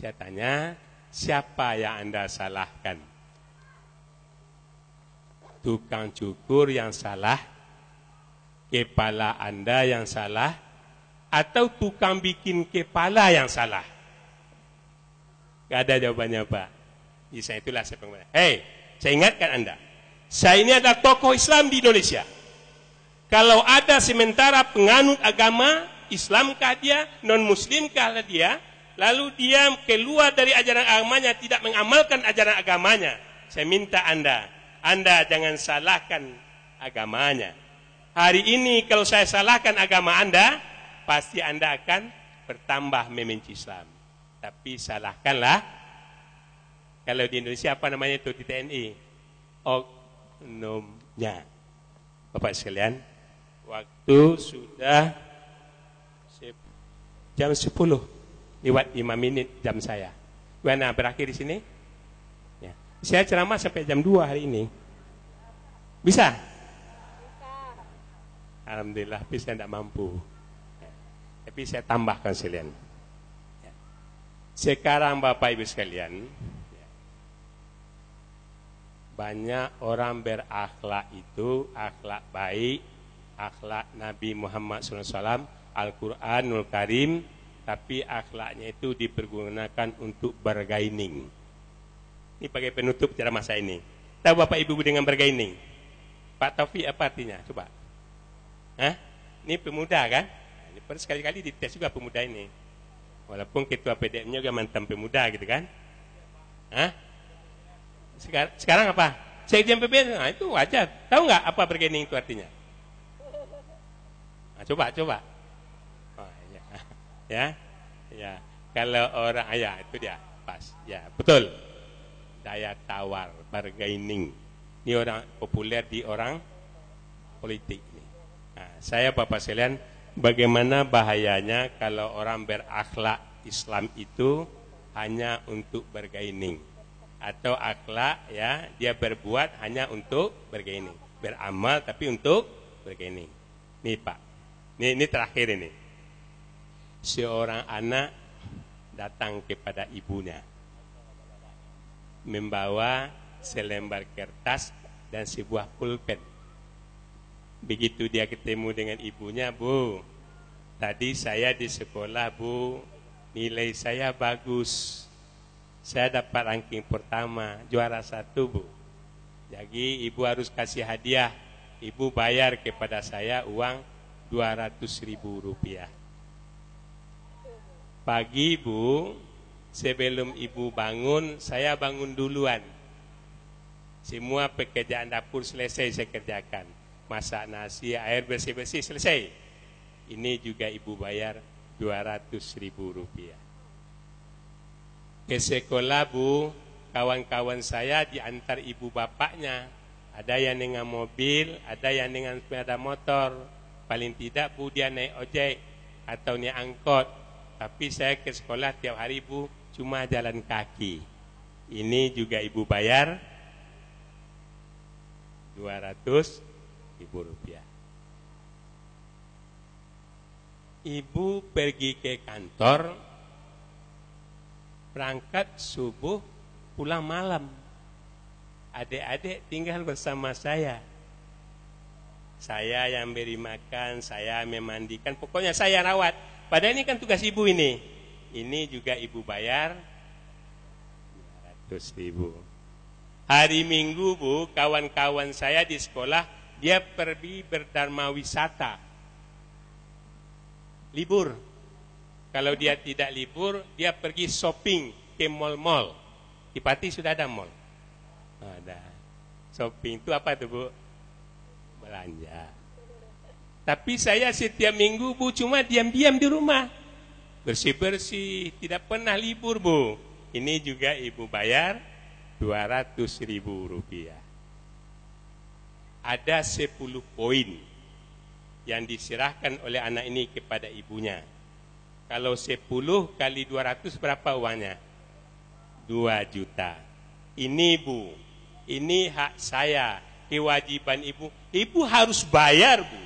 Saya tanya, siapa yang Anda salahkan? Tukang cukur yang salah, kepala Anda yang salah, atau tukang bikin kepala yang salah? Gak ada jawabannya Pak. Bisa itulah saya pengen. Hei, saya ingatkan Anda. Saya ini adalah tokoh Islam di Indonesia. Kalau ada sementara penganut agama, Islamkah dia, non-Muslimkah dia, lalu dia keluar dari ajaran agamanya, tidak mengamalkan ajaran agamanya, saya minta Anda, Anda jangan salahkan agamanya. Hari ini kalau saya salahkan agama Anda, pasti Anda akan bertambah membenci Islam. Tapi salahkanlah kalau di Indonesia apa namanya itu di TNI? Oknumnya. Bapak sekalian, waktu sudah jam 10 lewat 5 menit jam saya. Mana berakhir di sini? Ya. Saya ceramah sampai jam 2 hari ini. Bisa? Alhamdulillah, tapi saya tidak mampu. Tapi saya tambahkan sekalian. Ya. Sekarang Bapak Ibu sekalian, ya. banyak orang berakhlak itu akhlak baik, akhlak Nabi Muhammad SAW, Al-Quranul Karim, tapi akhlaknya itu dipergunakan untuk bergaining. Ini pakai penutup cara masa ini. Tahu Bapak Ibu dengan bergaining? Pak Taufik apa artinya? Coba. Hah? Ini pemuda kan? Pada sekali-kali dites juga pemuda ini. Walaupun ketua PDM-nya juga mantan pemuda gitu kan. Hah? Sekarang, sekarang apa? Sekjen PBN, nah itu wajar. Tahu nggak apa bergening itu artinya? Nah, coba, coba. Ya. ya. Kalau orang, ah, ya itu dia, pas. Ya, betul. Daya tawar, bargaining. Ini orang populer di orang politik. Nah, saya Bapak sekalian bagaimana bahayanya kalau orang berakhlak Islam itu hanya untuk bergaining atau akhlak ya dia berbuat hanya untuk bergaining beramal tapi untuk bergaining nih pak ini, ini terakhir ini seorang anak datang kepada ibunya membawa selembar kertas dan sebuah pulpen Begitu dia ketemu dengan ibunya, Bu, tadi saya di sekolah, Bu, nilai saya bagus. Saya dapat ranking pertama, juara satu, Bu. Jadi ibu harus kasih hadiah. Ibu bayar kepada saya uang 200 ribu rupiah. Pagi, Bu, sebelum ibu bangun, saya bangun duluan. Semua pekerjaan dapur selesai saya kerjakan masak nasi, air bersih-bersih, selesai. Ini juga ibu bayar 200 ribu rupiah. Ke sekolah bu, kawan-kawan saya diantar ibu bapaknya. Ada yang dengan mobil, ada yang dengan sepeda motor. Paling tidak bu dia naik ojek atau naik angkot. Tapi saya ke sekolah tiap hari bu cuma jalan kaki. Ini juga ibu bayar 200 ribu rupiah. Ibu pergi ke kantor, berangkat subuh, pulang malam. Adik-adik tinggal bersama saya. Saya yang beri makan, saya memandikan, pokoknya saya rawat. Padahal ini kan tugas ibu ini. Ini juga ibu bayar 200 ribu. Hari Minggu bu, kawan-kawan saya di sekolah dia pergi berdharma wisata. Libur. Kalau dia tidak libur, dia pergi shopping ke mall-mall. Di Pati sudah ada mall. Ada. Shopping itu apa tuh Bu? Belanja. Tapi saya setiap minggu Bu cuma diam-diam di rumah. Bersih-bersih, tidak pernah libur Bu. Ini juga Ibu bayar 200 ribu rupiah ada 10 poin yang diserahkan oleh anak ini kepada ibunya. Kalau 10 kali 200 berapa uangnya? 2 juta. Ini Bu, ini hak saya, kewajiban Ibu. Ibu harus bayar Bu.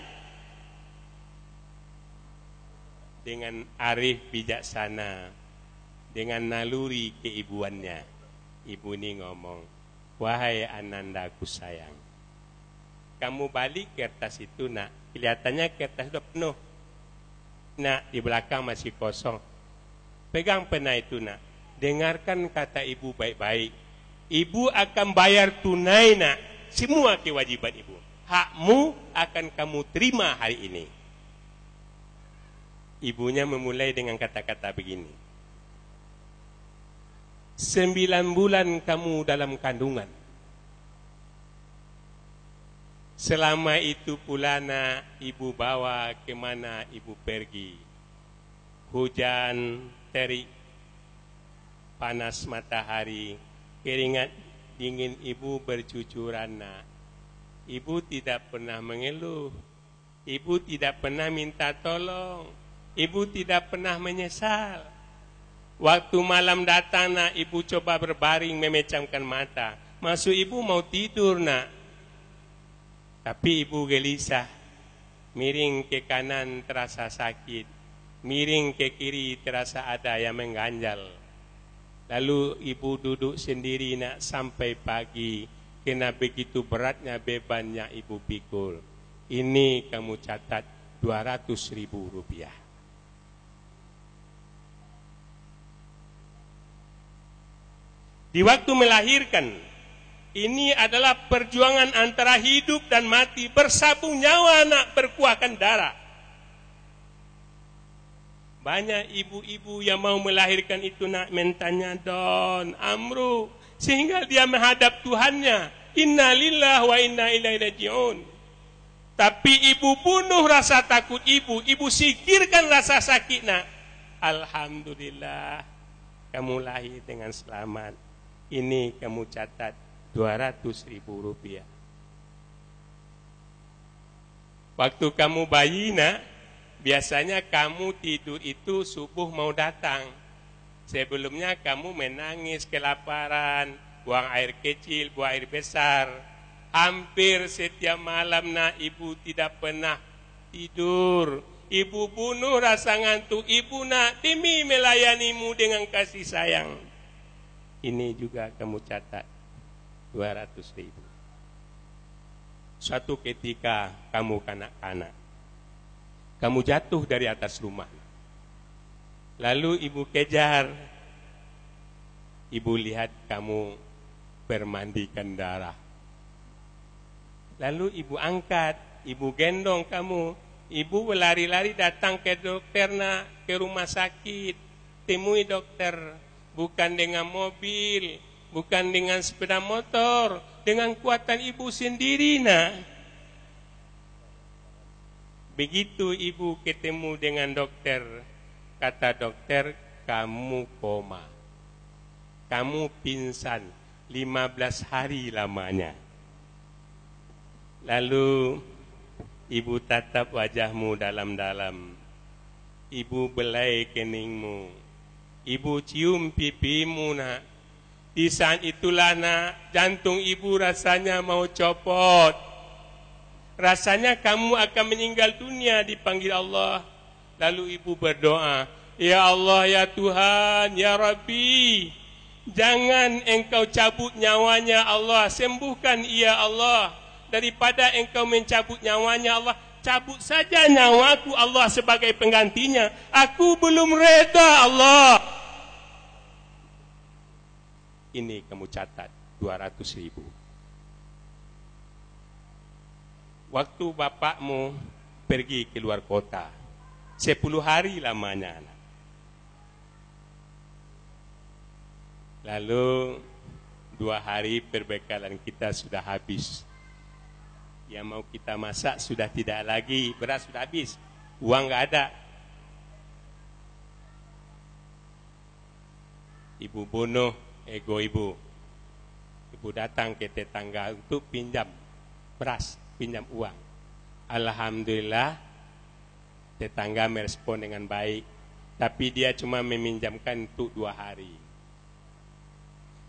Dengan arif bijaksana, dengan naluri keibuannya. Ibu ini ngomong, wahai anandaku sayang. Kamu balik kertas itu nak, kelihatannya kertas sudah penuh. Nak, di belakang masih kosong. Pegang pena itu nak, dengarkan kata ibu baik-baik. Ibu akan bayar tunai nak, semua kewajiban ibu. Hakmu akan kamu terima hari ini. Ibunya memulai dengan kata-kata begini. Sembilan bulan kamu dalam kandungan Selama itu pula nak ibu bawa ke mana ibu pergi. Hujan, terik, panas matahari, keringat dingin ibu bercucuran nak. Ibu tidak pernah mengeluh. Ibu tidak pernah minta tolong. Ibu tidak pernah menyesal. Waktu malam datang nak ibu coba berbaring memecamkan mata. Masuk ibu mau tidur nak. Tapi ibu gelisah. Miring ke kanan terasa sakit. Miring ke kiri terasa ada yang mengganjal. Lalu ibu duduk sendiri nak sampai pagi. Kena begitu beratnya bebannya ibu pikul. Ini kamu catat 200 ribu rupiah. Di waktu melahirkan, ini adalah perjuangan antara hidup dan mati. Bersabung nyawa nak berkuahkan darah. Banyak ibu-ibu yang mau melahirkan itu nak mentanya don, amru. Sehingga dia menghadap Tuhannya. Inna lillah wa inna ilaihi raji'un. Tapi ibu bunuh rasa takut ibu. Ibu sikirkan rasa sakit nak. Alhamdulillah. Kamu lahir dengan selamat. Ini kamu catat 200 ribu rupiah. Waktu kamu bayi nak, biasanya kamu tidur itu subuh mau datang. Sebelumnya kamu menangis kelaparan, buang air kecil, buang air besar. Hampir setiap malam nak ibu tidak pernah tidur. Ibu bunuh rasa ngantuk ibu nak demi melayanimu dengan kasih sayang. Ini juga kamu catat. 200 ribu. Suatu ketika kamu kanak-kanak, kamu jatuh dari atas rumah. Lalu ibu kejar, ibu lihat kamu bermandikan darah. Lalu ibu angkat, ibu gendong kamu, ibu berlari-lari datang ke dokter nak, ke rumah sakit, temui dokter, bukan dengan mobil, bukan dengan sepeda motor, dengan kuatan ibu sendiri nak. Begitu ibu ketemu dengan dokter, kata dokter, kamu koma. Kamu pingsan 15 hari lamanya. Lalu ibu tatap wajahmu dalam-dalam. Ibu belai keningmu. Ibu cium pipimu nak di saat itulah nak jantung ibu rasanya mau copot. Rasanya kamu akan meninggal dunia dipanggil Allah. Lalu ibu berdoa, Ya Allah, Ya Tuhan, Ya Rabbi, jangan engkau cabut nyawanya Allah, sembuhkan ia Allah. Daripada engkau mencabut nyawanya Allah, cabut saja nyawaku Allah sebagai penggantinya. Aku belum reda Allah ini kamu catat 200 ribu. Waktu bapakmu pergi ke luar kota, 10 hari lamanya. Lalu dua hari perbekalan kita sudah habis. Yang mau kita masak sudah tidak lagi, beras sudah habis, uang nggak ada. Ibu bunuh ego ibu. Ibu datang ke tetangga untuk pinjam beras, pinjam uang. Alhamdulillah tetangga merespon dengan baik. Tapi dia cuma meminjamkan untuk dua hari.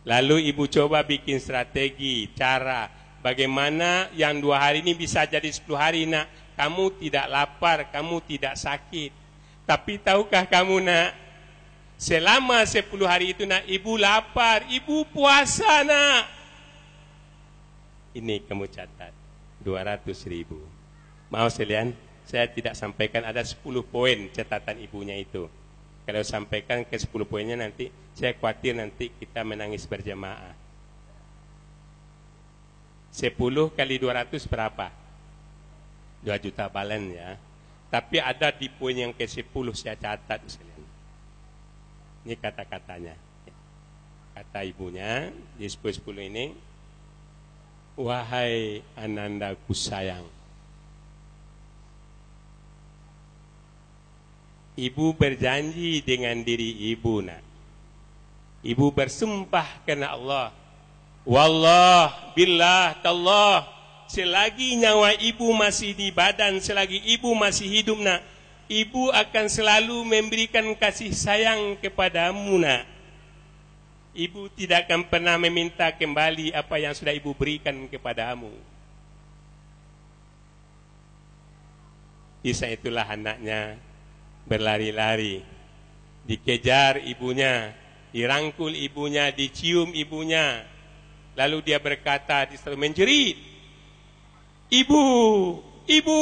Lalu ibu coba bikin strategi, cara bagaimana yang dua hari ini bisa jadi sepuluh hari nak. Kamu tidak lapar, kamu tidak sakit. Tapi tahukah kamu nak, selama sepuluh hari itu nak, ibu lapar, ibu puasa nak. Ini kamu catat, dua ratus ribu. Mau sekalian, saya tidak sampaikan ada sepuluh poin catatan ibunya itu. Kalau sampaikan ke 10 poinnya nanti saya khawatir nanti kita menangis berjamaah. 10 kali 200 berapa? 2 juta balen ya. Tapi ada di poin yang ke-10 saya catat Ini kata-katanya. Kata ibunya di 10-10 ini Wahai ananda ku sayang Ibu berjanji dengan diri ibu nak. Ibu bersumpah karena Allah. Wallah, billah, tallah. Selagi nyawa ibu masih di badan, selagi ibu masih hidup nak. Ibu akan selalu memberikan kasih sayang kepadamu nak. Ibu tidak akan pernah meminta kembali apa yang sudah ibu berikan kepadamu. Kisah itulah anaknya berlari-lari. Dikejar ibunya, dirangkul ibunya, dicium ibunya. Lalu dia berkata, dia selalu menjerit. Ibu, ibu,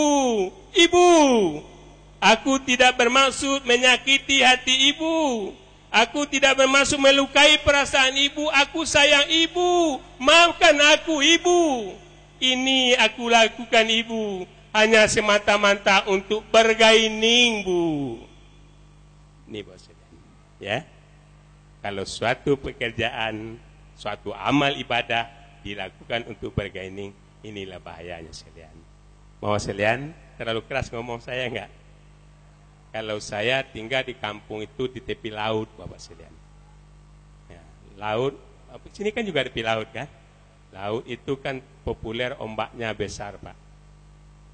ibu. Aku tidak bermaksud menyakiti hati ibu. Aku tidak bermaksud melukai perasaan ibu. Aku sayang ibu. Maafkan aku ibu. Ini aku lakukan ibu hanya semata-mata untuk bergaining, Bu. Ini bos ya. Kalau suatu pekerjaan, suatu amal ibadah dilakukan untuk bergaining, inilah bahayanya sekalian. Mau sekalian, terlalu keras ngomong saya enggak? Kalau saya tinggal di kampung itu di tepi laut, Bapak sekalian. Ya, laut, sini kan juga tepi laut kan? Laut itu kan populer ombaknya besar, Pak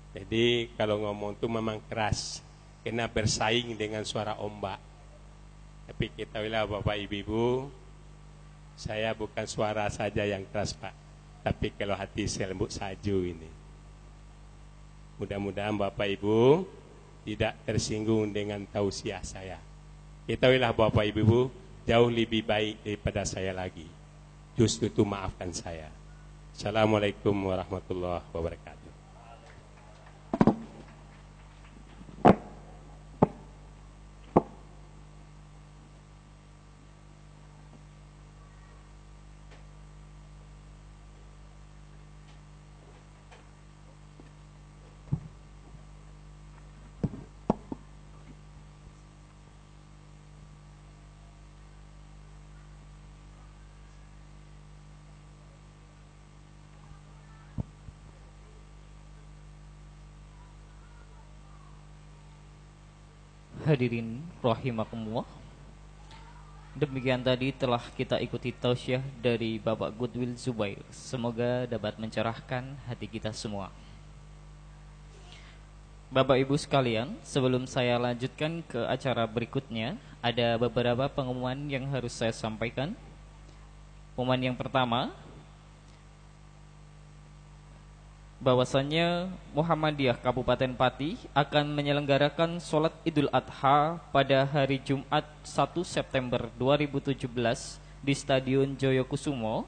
jadi kalau ngomong itu memang keras, kena bersaing dengan suara ombak. Tapi kita wilayah Bapak Ibu-ibu, saya bukan suara saja yang keras Pak, tapi kalau hati saya lembut saju ini. Mudah-mudahan Bapak Ibu tidak tersinggung dengan tausiah saya. Kita wilayah Bapak Ibu jauh lebih baik daripada saya lagi. Justru itu maafkan saya. Assalamualaikum warahmatullahi wabarakatuh. Hadirin rahimakumullah. Demikian tadi telah kita ikuti tausiah dari Bapak Goodwill Zubair. Semoga dapat mencerahkan hati kita semua. Bapak Ibu sekalian, sebelum saya lanjutkan ke acara berikutnya, ada beberapa pengumuman yang harus saya sampaikan. Pengumuman yang pertama, bahwasannya Muhammadiyah Kabupaten Pati akan menyelenggarakan sholat Idul Adha pada hari Jumat 1 September 2017 di Stadion Joyokusumo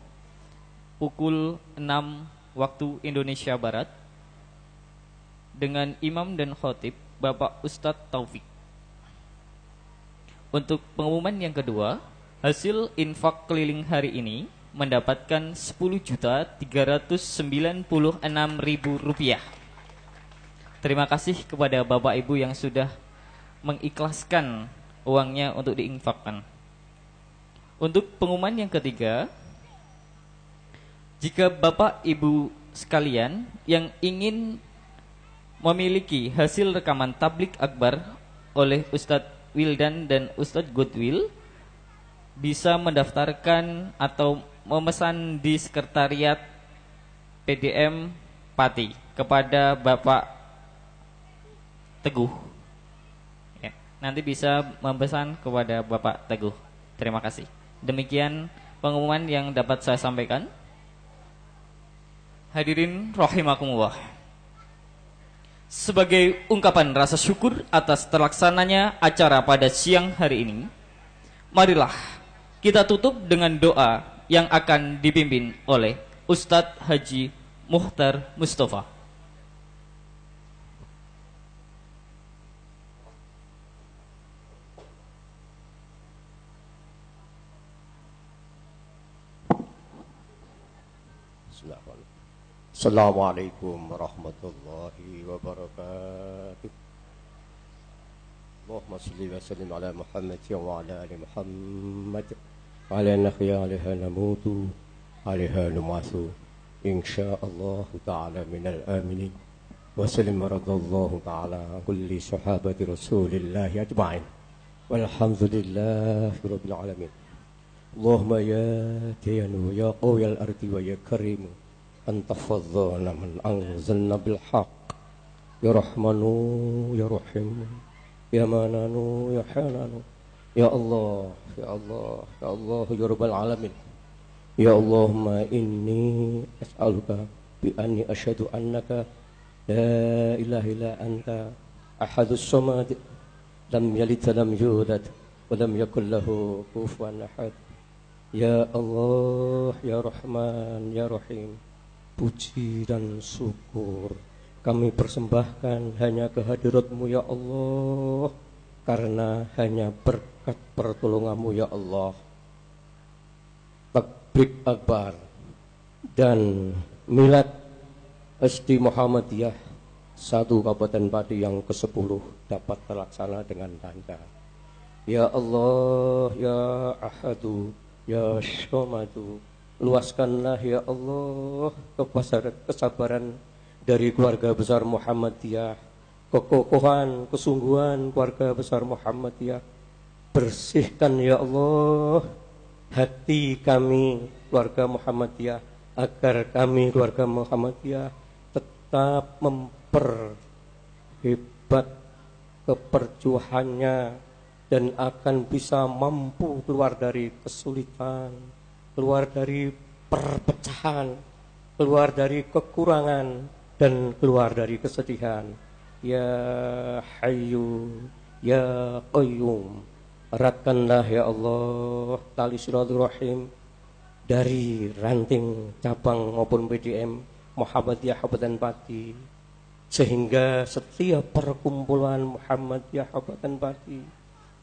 pukul 6 waktu Indonesia Barat dengan imam dan khotib Bapak Ustadz Taufik. Untuk pengumuman yang kedua, hasil infak keliling hari ini mendapatkan 10 juta 396 ribu rupiah. Terima kasih kepada Bapak Ibu yang sudah mengikhlaskan uangnya untuk diinfakkan. Untuk pengumuman yang ketiga, jika Bapak Ibu sekalian yang ingin memiliki hasil rekaman tablik akbar oleh Ustadz Wildan dan Ustadz Goodwill bisa mendaftarkan atau memesan di sekretariat PDM Pati kepada Bapak Teguh. Ya. nanti bisa memesan kepada Bapak Teguh. Terima kasih. Demikian pengumuman yang dapat saya sampaikan. Hadirin rahimakumullah. Sebagai ungkapan rasa syukur atas terlaksananya acara pada siang hari ini, marilah kita tutup dengan doa yang akan dipimpin oleh Ustadz Haji Muhtar Mustafa. Assalamualaikum warahmatullahi wabarakatuh. Allahumma salli wa sallim ala Muhammad wa ala ali Muhammad على أن عليها نموت عليها نبعث إن شاء الله تعالى من الآمنين. وسلم رضى الله تعالى كل صحابة رسول الله أجمعين. والحمد لله رب العالمين. اللهم يا تين ويا قوي الأرض ويا كريم أنت فضلنا من أنزلنا بالحق. يا رحمن يا رحيم يا منان يا حنان. Ya Allah, Ya Allah, Ya Allah, Ya Rabbal Alamin. Ya Allahumma inni as'aluka bi anni asyhadu annaka la ilaha illa anta ahadus samad lam yalid lam yulad wa lam yakul lahu kufuwan ahad. Ya Allah, Ya Rahman, Ya Rahim. Puji dan syukur kami persembahkan hanya kehadiratmu ya Allah karena hanya berkat pertolonganmu ya Allah takbir akbar dan milad SD Muhammadiyah satu Kabupaten Pati yang ke-10 dapat terlaksana dengan lancar. Ya Allah, Ya Ahadu, Ya Syomadu, Luaskanlah ya Allah kesabaran dari keluarga besar Muhammadiyah, kekokohan, kesungguhan keluarga besar Muhammadiyah. Bersihkan ya Allah hati kami keluarga Muhammadiyah agar kami keluarga Muhammadiyah tetap memperhebat keperjuangannya dan akan bisa mampu keluar dari kesulitan keluar dari perpecahan, keluar dari kekurangan dan keluar dari kesedihan. Ya Hayyu, Ya Qayyum, eratkanlah ya Allah tali silaturahim dari ranting cabang maupun BDM Muhammadiyah Kabupaten Pati sehingga setiap perkumpulan Muhammadiyah Kabupaten Pati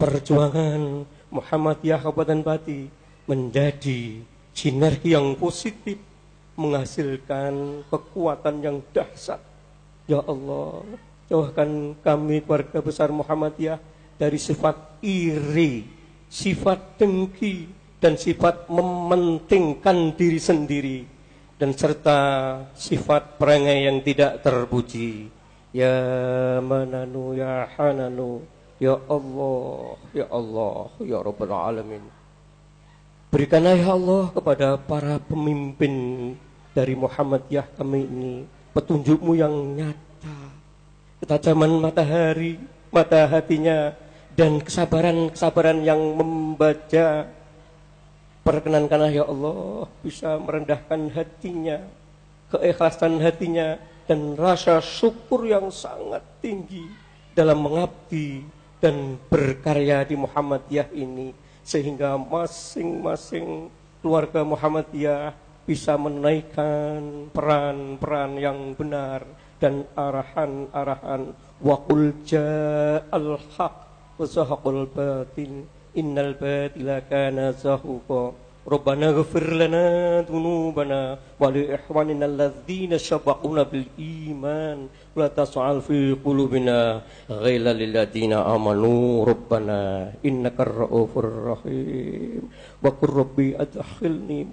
perjuangan Muhammadiyah Kabupaten Pati menjadi sinergi yang positif menghasilkan kekuatan yang dahsyat. Ya Allah, jauhkan kami keluarga besar Muhammadiyah dari sifat iri, sifat dengki, dan sifat mementingkan diri sendiri dan serta sifat perangai yang tidak terpuji. Ya Mananu ya Hananu ya Allah ya Allah ya Rabbul Alamin. Berikanlah ya Allah kepada para pemimpin dari Muhammadiyah kami ini petunjukmu yang nyata. Ketajaman matahari, mata hatinya, dan kesabaran-kesabaran yang membaca. Perkenankanlah ya Allah bisa merendahkan hatinya, keikhlasan hatinya, dan rasa syukur yang sangat tinggi dalam mengabdi dan berkarya di Muhammadiyah ini sehingga masing-masing keluarga Muhammadiyah bisa menaikkan peran-peran yang benar dan arahan-arahan wakulja al-haq, wa sahaqal batin. Innal batila kana zahuqa. Rabbana ghafir lana dhunubana wa li ikhwanina alladhina iman. Wa la tas'al fi qulubina ghaila lil ladina amanu. Rabbana innaka ar-raufur rahim. Wa qur rabbi adkhilni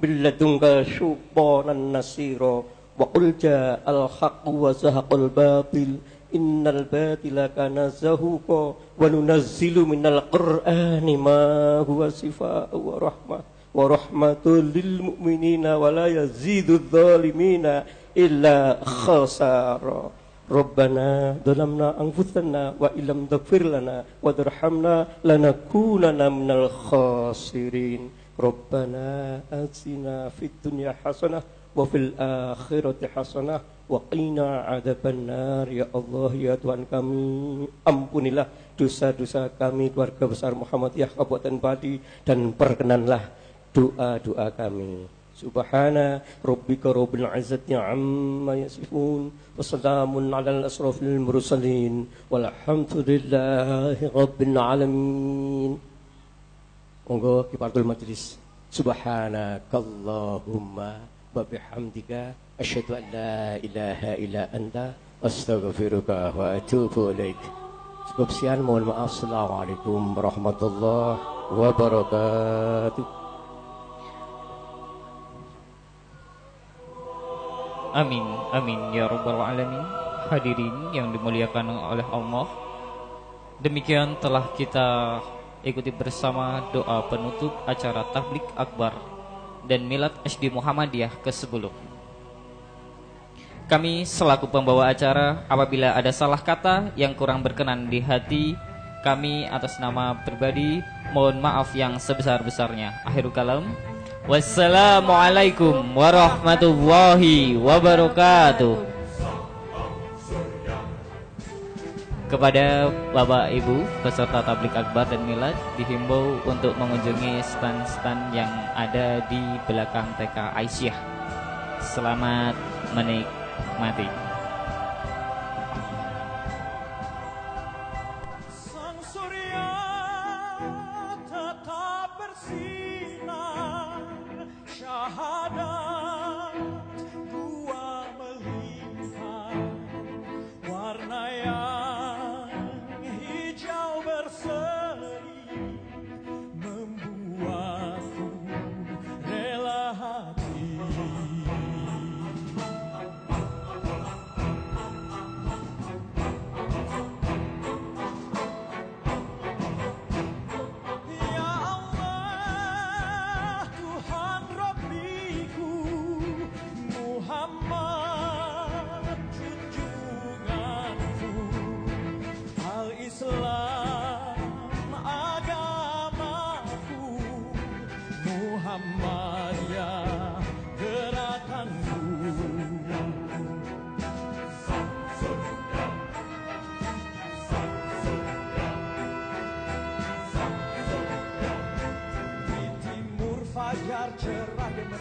billadunka syubanan nasiro wa qul al haq wa zahaqul batil innal batila kana zahuqa wa nunazzilu minal qur'ani ma huwa sifa wa rahmah wa rahmatul lil mu'minina wa la yazidu dhalimina illa khasara. Rabbana dhalamna anfusana wa illam taghfir lana wa tarhamna lanakunanna minal khasirin. ربنا آتنا في الدنيا حسنة وفي الآخرة حسنة وقنا عذاب النار ya Allah ya Tuhan kami ampunilah dosa-dosa kami keluarga besar Muhammadiyah Kabupaten Pati dan perkenanlah doa-doa kami Subhana rabbika rabbil izzati amma yasifun wa salamun alal asrafil mursalin walhamdulillahi rabbil alamin Monggo kifaratul majlis Subhanakallahumma wa bihamdika asyhadu an la ilaha illa anta astaghfiruka wa atubu ilaik. Sebab sian mohon maaf. Assalamualaikum warahmatullahi wabarakatuh. Amin, amin ya rabbal alamin. Hadirin yang dimuliakan oleh Allah. Demikian telah kita ikuti bersama doa penutup acara tablik akbar dan Milad SD Muhammadiyah ke-10. Kami selaku pembawa acara apabila ada salah kata yang kurang berkenan di hati kami atas nama pribadi mohon maaf yang sebesar-besarnya. Akhirul kalam. Wassalamualaikum warahmatullahi wabarakatuh. Kepada Bapak Ibu peserta tablik akbar dan milad dihimbau untuk mengunjungi stand-stand yang ada di belakang TK Aisyah. Selamat menikmati. Fajar cerah